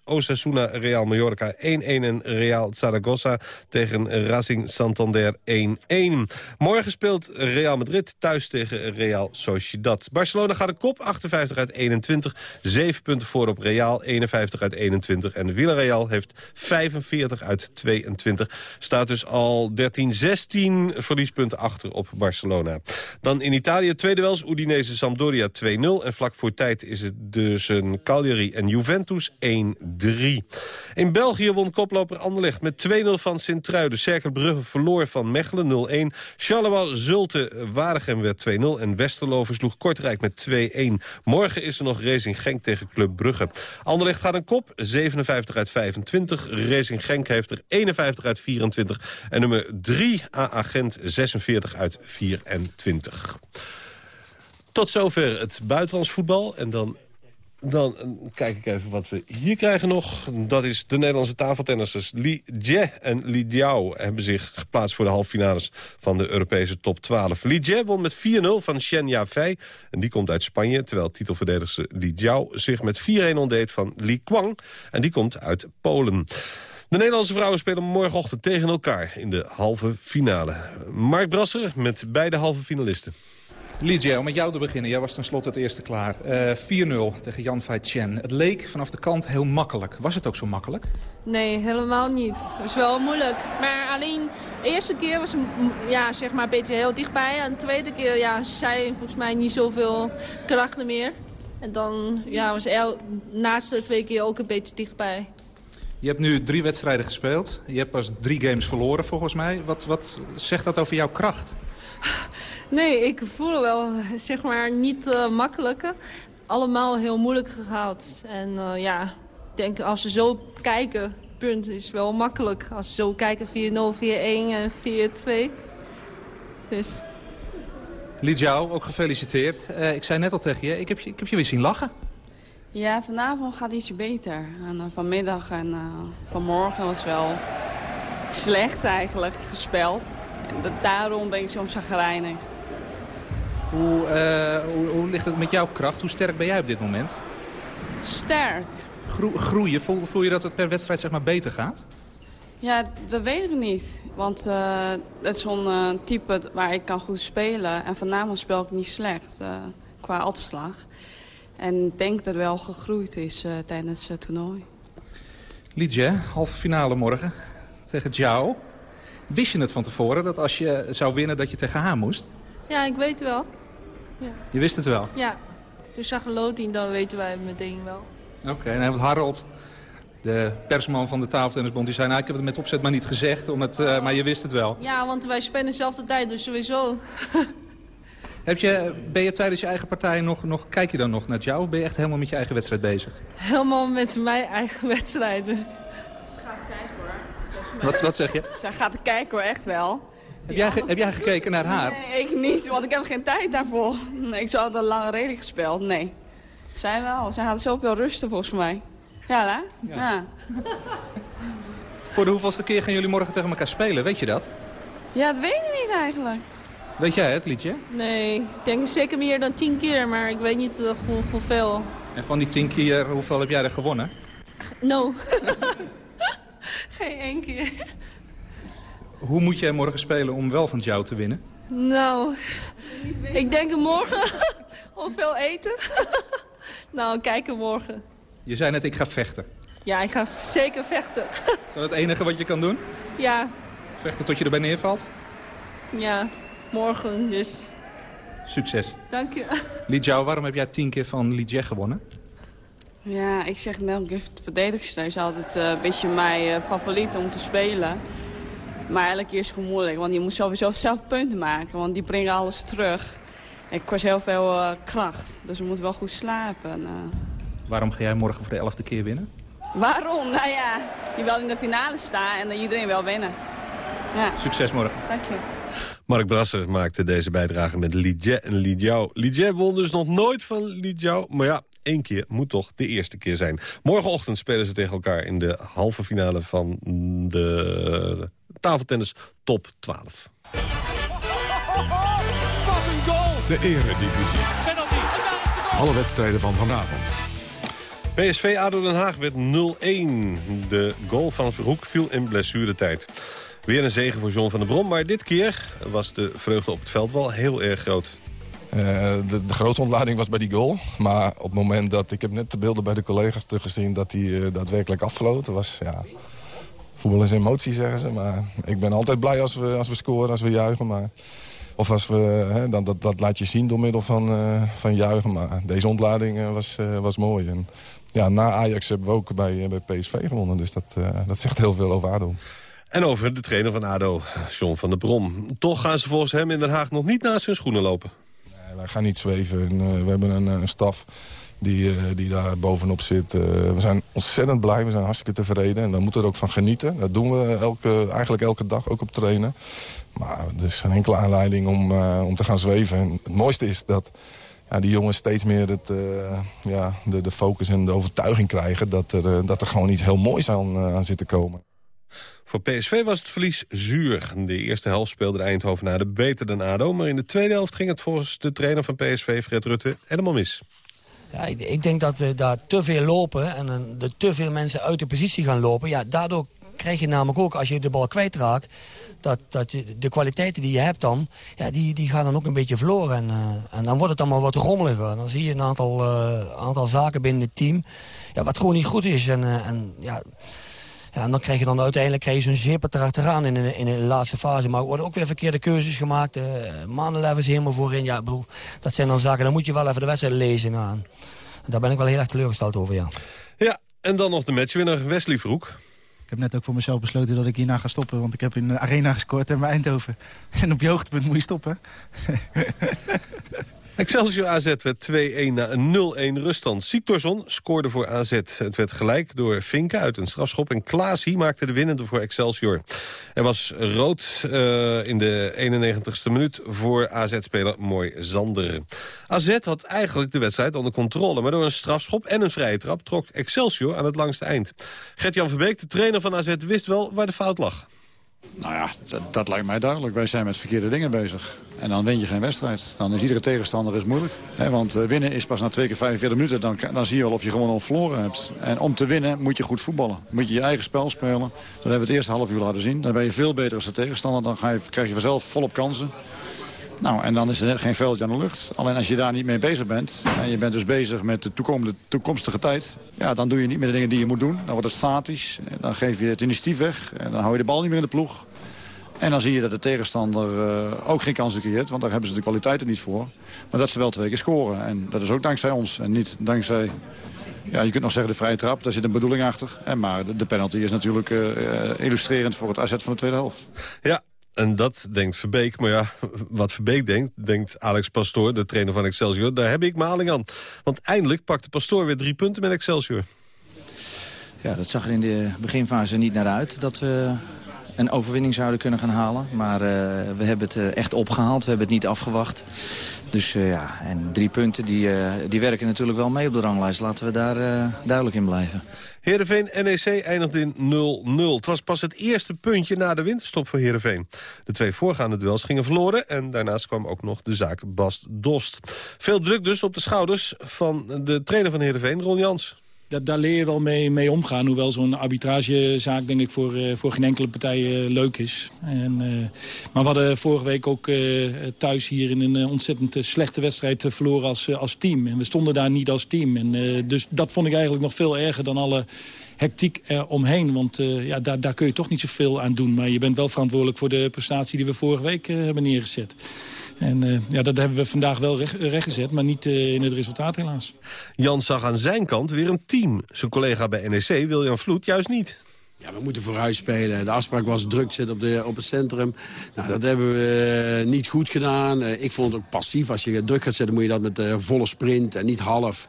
Osasuna, Real Mallorca 1-1. En Real Zaragoza tegen Racing Santander 1-1. Morgen speelt Real Madrid thuis tegen Real Sociedad. Barcelona gaat de kop, 58 uit 21. 7 punten voor op Real, 51 uit 21. En Villarreal heeft 45 uit 22. Staat dus al 13-16 verliespunten achter op Barcelona. Dan in Italië tweede wels Udinese Sampdoria 2-0. En vlak voor tijd is het dus een Cagliari en Juventus 1-3. In België won koploper Anderlecht met 2-0 van Sint-Truiden. Brugge verloor van Mechelen 0-1. Charleroi Zulte Waregem werd 2-0. En Westerlo versloeg Kortrijk met 2-1. Morgen is er nog Racing Genk tegen Club Brugge. Anderlecht gaat een kop, 57 uit 25. Racing Genk heeft er 51 uit 24. En nummer 3 A-agent 46 uit 24. Tot zover het buitenlands voetbal. En dan dan eh, kijk ik even wat we hier krijgen nog. Dat is de Nederlandse tafeltennissers Li Jie en Li Jiao... hebben zich geplaatst voor de halve finales van de Europese top 12. Li Jie won met 4-0 van Shen Yafei. En die komt uit Spanje, terwijl titelverdedigster Li Jiao... zich met 4-1 ontdeed van Li Kwang. En die komt uit Polen. De Nederlandse vrouwen spelen morgenochtend tegen elkaar in de halve finale. Mark Brasser met beide halve finalisten. Lidia, om met jou te beginnen. Jij was tenslotte het eerste klaar. Uh, 4-0 tegen Jan Fai Chen. Het leek vanaf de kant heel makkelijk. Was het ook zo makkelijk? Nee, helemaal niet. Het was wel moeilijk. Maar alleen de eerste keer was ja, zeg maar een beetje heel dichtbij. En de tweede keer ja, zei volgens mij niet zoveel krachten meer. En dan ja, was de laatste twee keer ook een beetje dichtbij. Je hebt nu drie wedstrijden gespeeld. Je hebt pas drie games verloren volgens mij. Wat, wat zegt dat over jouw kracht? Nee, ik voel wel, zeg maar, niet uh, makkelijk. Allemaal heel moeilijk gehaald. En uh, ja, ik denk als ze zo kijken, punt is wel makkelijk. Als ze zo kijken 4-0, 4-1 en 4-2. Dus... Liet jou ook gefeliciteerd. Uh, ik zei net al tegen je, ik heb je, ik heb je weer zien lachen. Ja, vanavond gaat ietsje beter. En vanmiddag en vanmorgen was wel slecht eigenlijk gespeeld. En daarom ben ik soms zagrijnig. Hoe, uh, hoe, hoe, ligt het met jouw kracht? Hoe sterk ben jij op dit moment? Sterk. Gro groeien? Voel, voel, je dat het per wedstrijd zeg maar, beter gaat? Ja, dat weet ik niet. Want het is zo'n type waar ik kan goed spelen. En vanavond speel ik niet slecht qua uitslag. En ik denk dat het wel gegroeid is tijdens het toernooi. Liedje, halve finale morgen tegen Jiao. Wist je het van tevoren dat als je zou winnen dat je tegen haar moest? Ja, ik weet wel. Ja. Je wist het wel? Ja. Toen zag Lotien, dan weten wij het meteen wel. Oké, okay, en heeft Harold, de persman van de tafeltennisbond, die zei... nou, ik heb het met opzet maar niet gezegd, om het, uh, maar je wist het wel. Ja, want wij spelen dezelfde tijd, dus sowieso. (laughs) Heb je, ben je tijdens je eigen partij nog, nog, kijk je dan nog naar jou of ben je echt helemaal met je eigen wedstrijd bezig? Helemaal met mijn eigen wedstrijden. Wat, wat zeg je? Zij gaat kijken hoor, echt wel. Heb, jij, heb jij gekeken naar haar? Nee, ik niet, want ik heb geen tijd daarvoor. Nee, ik zou een lange reden gespeeld, nee. Zij wel, zij had zoveel rusten volgens mij. Ja, hè? Ja. ja. Voor de hoeveelste keer gaan jullie morgen tegen elkaar spelen, weet je dat? Ja, dat weet ik niet eigenlijk. Weet jij het liedje? Nee, ik denk zeker meer dan tien keer, maar ik weet niet uh, hoeveel. En van die tien keer, hoeveel heb jij er gewonnen? No. (laughs) Geen één keer. Hoe moet jij morgen spelen om wel van jou te winnen? Nou, ik denk morgen (laughs) om veel eten. (laughs) nou, kijken morgen. Je zei net, ik ga vechten. Ja, ik ga zeker vechten. Is dat het enige wat je kan doen? Ja. Vechten tot je erbij neervalt? Ja, morgen dus. Succes. Dank je. Li Jiao, waarom heb jij tien keer van Li Jie gewonnen? Ja, ik zeg net, de verdedigster is altijd uh, een beetje mijn uh, favoriet om te spelen. Maar elke keer is het gewoon moeilijk, want je moet sowieso zelf punten maken. Want die brengen alles terug. Ik kost heel veel uh, kracht, dus we moeten wel goed slapen. Waarom ga jij morgen voor de elfde keer winnen? Waarom? Nou ja, je wil in de finale staan en dan iedereen wil winnen. Ja. Succes morgen. Dank je. Mark Brasser maakte deze bijdrage met Lidje en Lijiao. Lijiao won dus nog nooit van Lijiao, maar ja, één keer moet toch de eerste keer zijn. Morgenochtend spelen ze tegen elkaar in de halve finale van de tafeltennis top 12. Wat een goal! De eredivisie. Alle wedstrijden van vanavond. PSV ADO Den Haag werd 0-1. De goal van Verhoek viel in blessuretijd. Weer een zegen voor John van der Brom, maar dit keer was de vreugde op het veld wel heel erg groot. Uh, de, de, grootste ontlading was bij die goal. Maar op het moment dat... Ik heb net de beelden bij de collega's teruggezien... dat hij uh, daadwerkelijk afvloot. was, ja... Voetbal is emotie, zeggen ze. Maar ik ben altijd blij als we, als we scoren, als we juichen. Maar Of als we, hè, dan, dat, dat laat je zien door middel van, uh, van juichen. Maar deze ontlading was, was mooi. En ja, na Ajax hebben we ook bij, bij PSV gewonnen. Dus dat, dat zegt heel veel over ADO. En over de trainer van ADO, John van der Brom. Toch gaan ze volgens hem in Den Haag nog niet naast hun schoenen lopen. Nee, wij gaan niet zweven. En, we hebben een, een staf die, die daar bovenop zit. we zijn ontzettend blij, we zijn hartstikke tevreden. En daar moeten we er ook van genieten. Dat doen we elke, eigenlijk elke dag, ook op trainen. Maar er is geen enkele aanleiding om, om te gaan zweven. En het mooiste is dat ja, die jongens steeds meer het, ja, de, de focus en de overtuiging krijgen... dat er, dat er gewoon iets heel moois aan, aan zit te komen. Voor PSV was het verlies zuur. De eerste helft speelde de Eindhovenaren beter dan ADO... maar in de tweede helft ging het volgens de trainer van PSV, Fred Rutte, helemaal mis. Ja, ik, ik denk dat we daar te veel lopen en er te veel mensen uit de positie gaan lopen. Ja, daardoor krijg je namelijk ook, als je de bal kwijtraakt... dat, dat je, de kwaliteiten die je hebt dan, ja, die, die gaan dan ook een beetje verloren. En, uh, en dan wordt het allemaal wat rommeliger. Dan zie je een aantal, uh, aantal zaken binnen het team ja, wat gewoon niet goed is. En, uh, en ja... Ja, en dan krijg je dan uiteindelijk krijg je zo'n zipper erachteraan in de, in de laatste fase. Maar er worden ook weer verkeerde keuzes gemaakt. Uh, helemaal voorin. Ja, bedoel, dat zijn dan zaken, dan moet je wel even de wedstrijd lezen. En daar ben ik wel heel erg teleurgesteld over, ja. Ja, en dan nog de matchwinner Wesley Vroek. Ik heb net ook voor mezelf besloten dat ik hierna ga stoppen. Want ik heb in de arena gescoord en bij Eindhoven. (laughs) En op je hoogtepunt moet je stoppen. (laughs) Excelsior AZ werd 2-1 na een 0-1 ruststand. Siktorsson scoorde voor AZ. Het werd gelijk door Vinken uit een strafschop. En Klaasie maakte de winnende voor Excelsior. Er was rood uh, in de 91ste minuut voor AZ-speler Mooi Zander. AZ had eigenlijk de wedstrijd onder controle. Maar door een strafschop en een vrije trap trok Excelsior aan het langste eind. Gert-Jan Verbeek, de trainer van AZ, wist wel waar de fout lag. Nou ja, dat, dat, lijkt mij duidelijk. Wij zijn met verkeerde dingen bezig. En dan win je geen wedstrijd. Dan is iedere tegenstander is moeilijk. want uh, winnen is pas na twee keer 45 minuten. Dan, dan zie je wel of je gewoon al verloren hebt. En om te winnen moet je goed voetballen. Moet je je eigen spel spelen. Dat hebben we het eerste half uur laten zien. Dan ben je veel beter als de tegenstander. Dan ga je, krijg je vanzelf volop kansen. Nou, en dan is er geen veldje aan de lucht. Alleen als je daar niet mee bezig bent... en je bent dus bezig met de toekomstige tijd... Ja, dan doe je niet meer de dingen die je moet doen. Dan wordt het statisch. Dan geef je het initiatief weg. En dan hou je de bal niet meer in de ploeg. En dan zie je dat de tegenstander uh, ook geen kansen creëert. Want daar hebben ze de kwaliteiten niet voor. Maar dat ze wel twee keer scoren. En dat is ook dankzij ons. En niet dankzij... Ja, je kunt nog zeggen de vrije trap, daar zit een bedoeling achter. En maar de, penalty is natuurlijk uh, illustrerend voor het AZ van de tweede helft. Ja, en dat denkt Verbeek. Maar ja, wat Verbeek denkt, denkt Alex Pastoor, de trainer van Excelsior. Daar heb ik maling aan. Want eindelijk pakte Pastoor weer drie punten met Excelsior. Ja, dat zag er in de beginfase niet naar uit. Dat we een overwinning zouden kunnen gaan halen. Maar uh, we hebben het uh, echt opgehaald. We hebben het niet afgewacht. Dus uh, ja, en drie punten die, die werken natuurlijk wel mee op de ranglijst. Laten we daar duidelijk in blijven. Heerenveen NEC eindigt in 0-0. Het was pas het eerste puntje na de winterstop voor Heerenveen. De twee voorgaande duels gingen verloren... en daarnaast kwam ook nog de zaak Bast Dost. Veel druk dus op de schouders van de trainer van Heerenveen, Ron Jans dat, daar leer je wel mee, mee omgaan. Hoewel zo'n arbitragezaak denk ik voor, uh, voor geen enkele partij uh, leuk is. En, uh, maar we hadden vorige week ook thuis hier in een ontzettend slechte wedstrijd verloren als, als team. En we stonden daar niet als team. En, dus dat vond ik eigenlijk nog veel erger dan alle hectiek eromheen. Want ja, daar, daar kun je toch niet zoveel aan doen. Maar je bent wel verantwoordelijk voor de prestatie die we vorige week hebben neergezet. En uh, ja, dat hebben we vandaag wel recht, rechtgezet, maar niet uh, in het resultaat helaas. Jan zag aan zijn kant weer een team. Zijn collega bij NEC, William Vloed, juist niet. Ja, we moeten vooruit spelen. De afspraak was druk zitten op, de, op het centrum. Nou, dat hebben we niet goed gedaan. ik vond het ook passief. Als je druk gaat zetten, moet je dat met uh, volle sprint en niet half.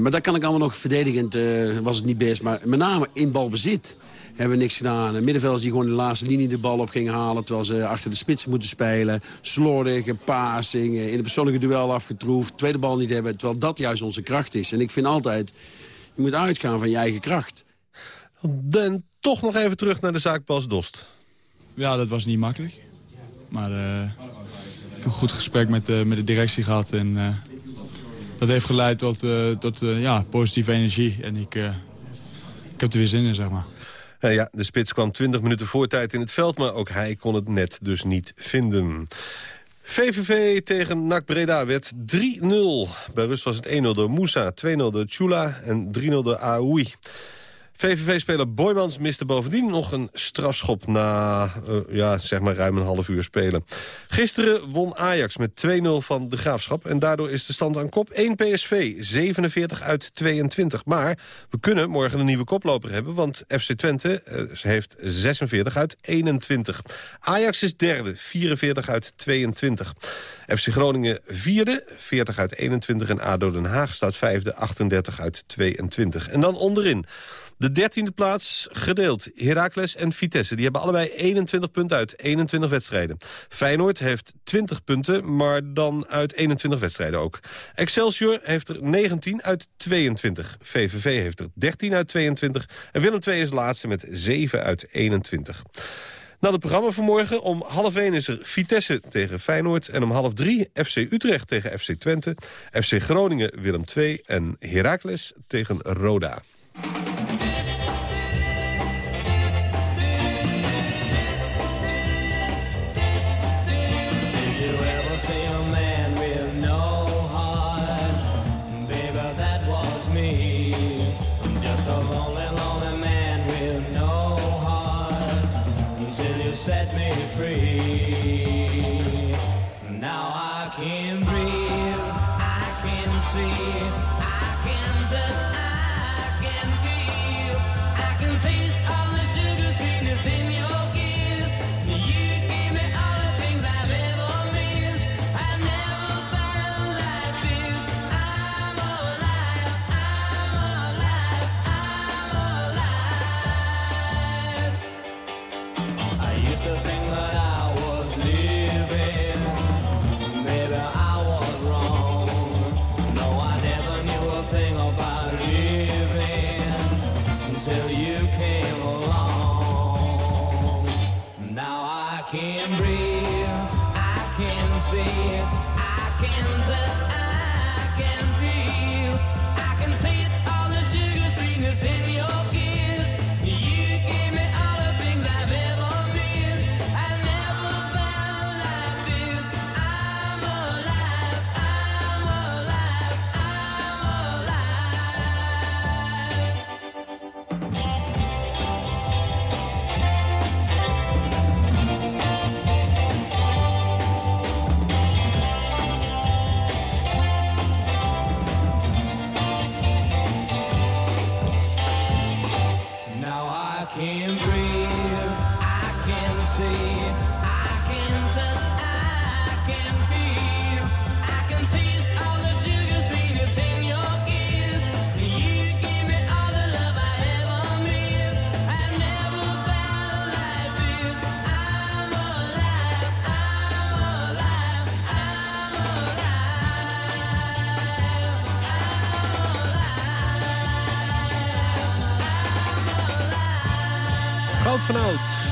maar daar kan ik allemaal nog verdedigend, was het niet best. Maar met name in balbezit hebben niks gedaan. Middenvelders die gewoon de laatste linie de bal op gingen halen... terwijl ze achter de spitsen moeten spelen. Slordige passing, in het persoonlijke duel afgetroefd. Tweede bal niet hebben, terwijl dat juist onze kracht is. En ik vind altijd, je moet uitgaan van je eigen kracht. Dan toch nog even terug naar de zaak Bas Dost. Ja, dat was niet makkelijk. Maar uh, ik heb een goed gesprek met, uh, met de directie gehad. En uh, dat heeft geleid tot, tot ja, positieve energie. En ik, ik heb er weer zin in, zeg maar. Ja, de spits kwam 20 minuten voor tijd in het veld... maar ook hij kon het net dus niet vinden. VVV tegen NAC Breda werd 3-0. Bij rust was het 1-0 door Moussa, 2-0 door Chula en 3-0 door Aoui. VVV-speler Boymans miste bovendien nog een strafschop na uh, ja, zeg maar ruim een half uur spelen. Gisteren won Ajax met 2-0 van de Graafschap en daardoor is de stand aan kop 1 PSV, 47 uit 22. Maar we kunnen morgen een nieuwe koploper hebben, want FC Twente uh, heeft 46 uit 21. Ajax is derde, 44 uit 22. FC Groningen vierde, 40 uit 21 en ADO Den Haag staat vijfde, 38 uit 22. En dan onderin. De dertiende plaats gedeeld. Heracles en Vitesse. Die hebben allebei 21 punten uit 21 wedstrijden. Feyenoord heeft 20 punten, maar dan uit 21 wedstrijden ook. Excelsior heeft er 19 uit 22. VVV heeft er 13 uit 22. En Willem II is laatste met 7 uit 21. Nou, het programma voor morgen. Om half 1 is er Vitesse tegen Feyenoord. En om half 3 FC Utrecht tegen FC Twente. FC Groningen Willem II. En Heracles tegen Roda.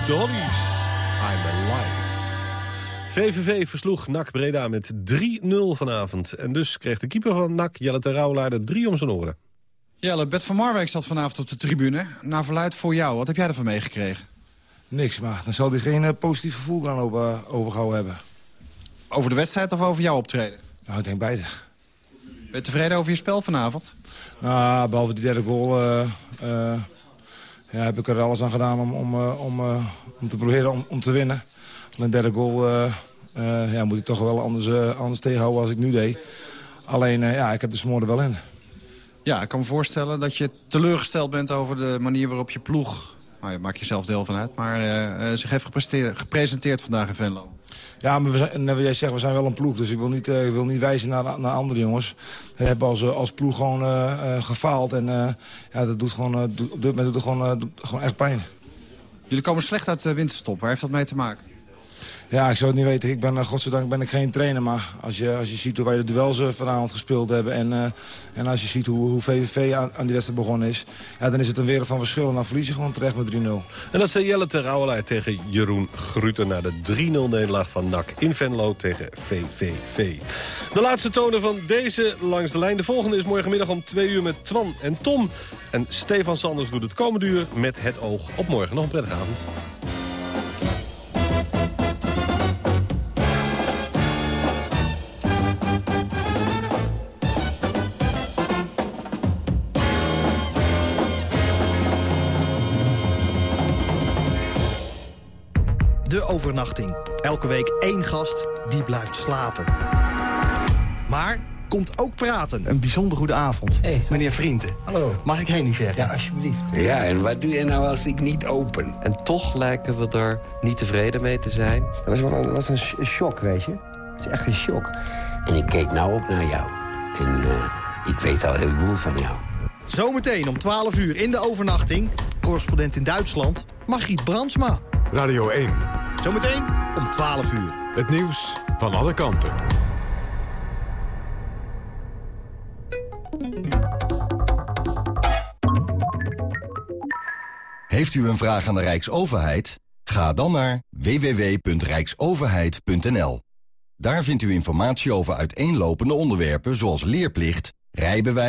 De Hollies. I'm alive. VVV versloeg NAC Breda met 3-0 vanavond. En dus kreeg de keeper van NAC, Jelle Terouwelaar, de drie om zijn oren. Jelle, Bert van Marwijk zat vanavond op de tribune. Naar verluid voor jou. Wat heb jij ervan meegekregen? Niks, maar dan zal hij geen positief gevoel eraan over, overgehouden hebben. Over de wedstrijd of over jouw optreden? Nou, ik denk beide. Ben je tevreden over je spel vanavond? Nou, behalve die derde goal eh, eh, ja, heb ik er alles aan gedaan om, om, eh, om, eh, om te proberen om, te winnen. De derde goal eh, ja, moet ik toch wel anders, anders tegenhouden als ik nu deed. Alleen, ja, ik heb de smoor wel in. Ja, ik kan me voorstellen dat je teleurgesteld bent over de manier waarop je ploeg... Nou, je maakt jezelf deel van uit, maar zich heeft gepresenteerd vandaag in Venlo. Ja, maar we zijn, jij zegt, we zijn wel een ploeg. Dus ik wil niet, eh, ik wil niet wijzen naar, naar andere jongens. We hebben als, eh, als ploeg gewoon eh, gefaald. En ja, dat doet gewoon, op dit moment doet het gewoon, gewoon echt pijn. Jullie komen slecht uit de winterstop. Waar heeft dat mee te maken? Ja, ik zou het niet weten. Ik ben, eh, godzijdank ben ik geen trainer. Maar als je, als je ziet hoe wij de duels eh, vanavond gespeeld hebben... en, eh, en als je ziet hoe, hoe VVV aan, aan die wedstrijd begonnen is... Ja, dan is het een wereld van verschil. En dan verlies je gewoon terecht met 3-0. En dat zei Jelle Terouwelaar tegen Jeroen Gruter... na de 3-0 nederlaag van NAC in Venlo tegen VVV. De laatste tonen van deze langs de lijn. De volgende is morgenmiddag om 2 uur met Twan en Tom. En Stefan Sanders doet het komende uur met het oog op morgen. Nog een prettige avond. De overnachting. Elke week één gast die blijft slapen. Maar komt ook praten. Een bijzonder goede avond. Meneer Vrienden. Hallo. Mag ik Henny zeggen? Ja, alsjeblieft. Ja, en wat doe je nou als ik niet open? En toch lijken we er niet tevreden mee te zijn. Dat was, wel een, was een sh- shock, weet je. Het is echt een shock. En ik keek nou ook naar jou. En eh, ik weet al heel veel van jou. Zometeen om 12 uur in de overnachting. Correspondent in Duitsland, Margriet Brandsma. Radio 1. Zometeen om 12 uur. Het nieuws van alle kanten. Heeft u een vraag aan de Rijksoverheid? Ga dan naar www.rijksoverheid.nl. Daar vindt u informatie over uiteenlopende onderwerpen zoals leerplicht, rijbewijs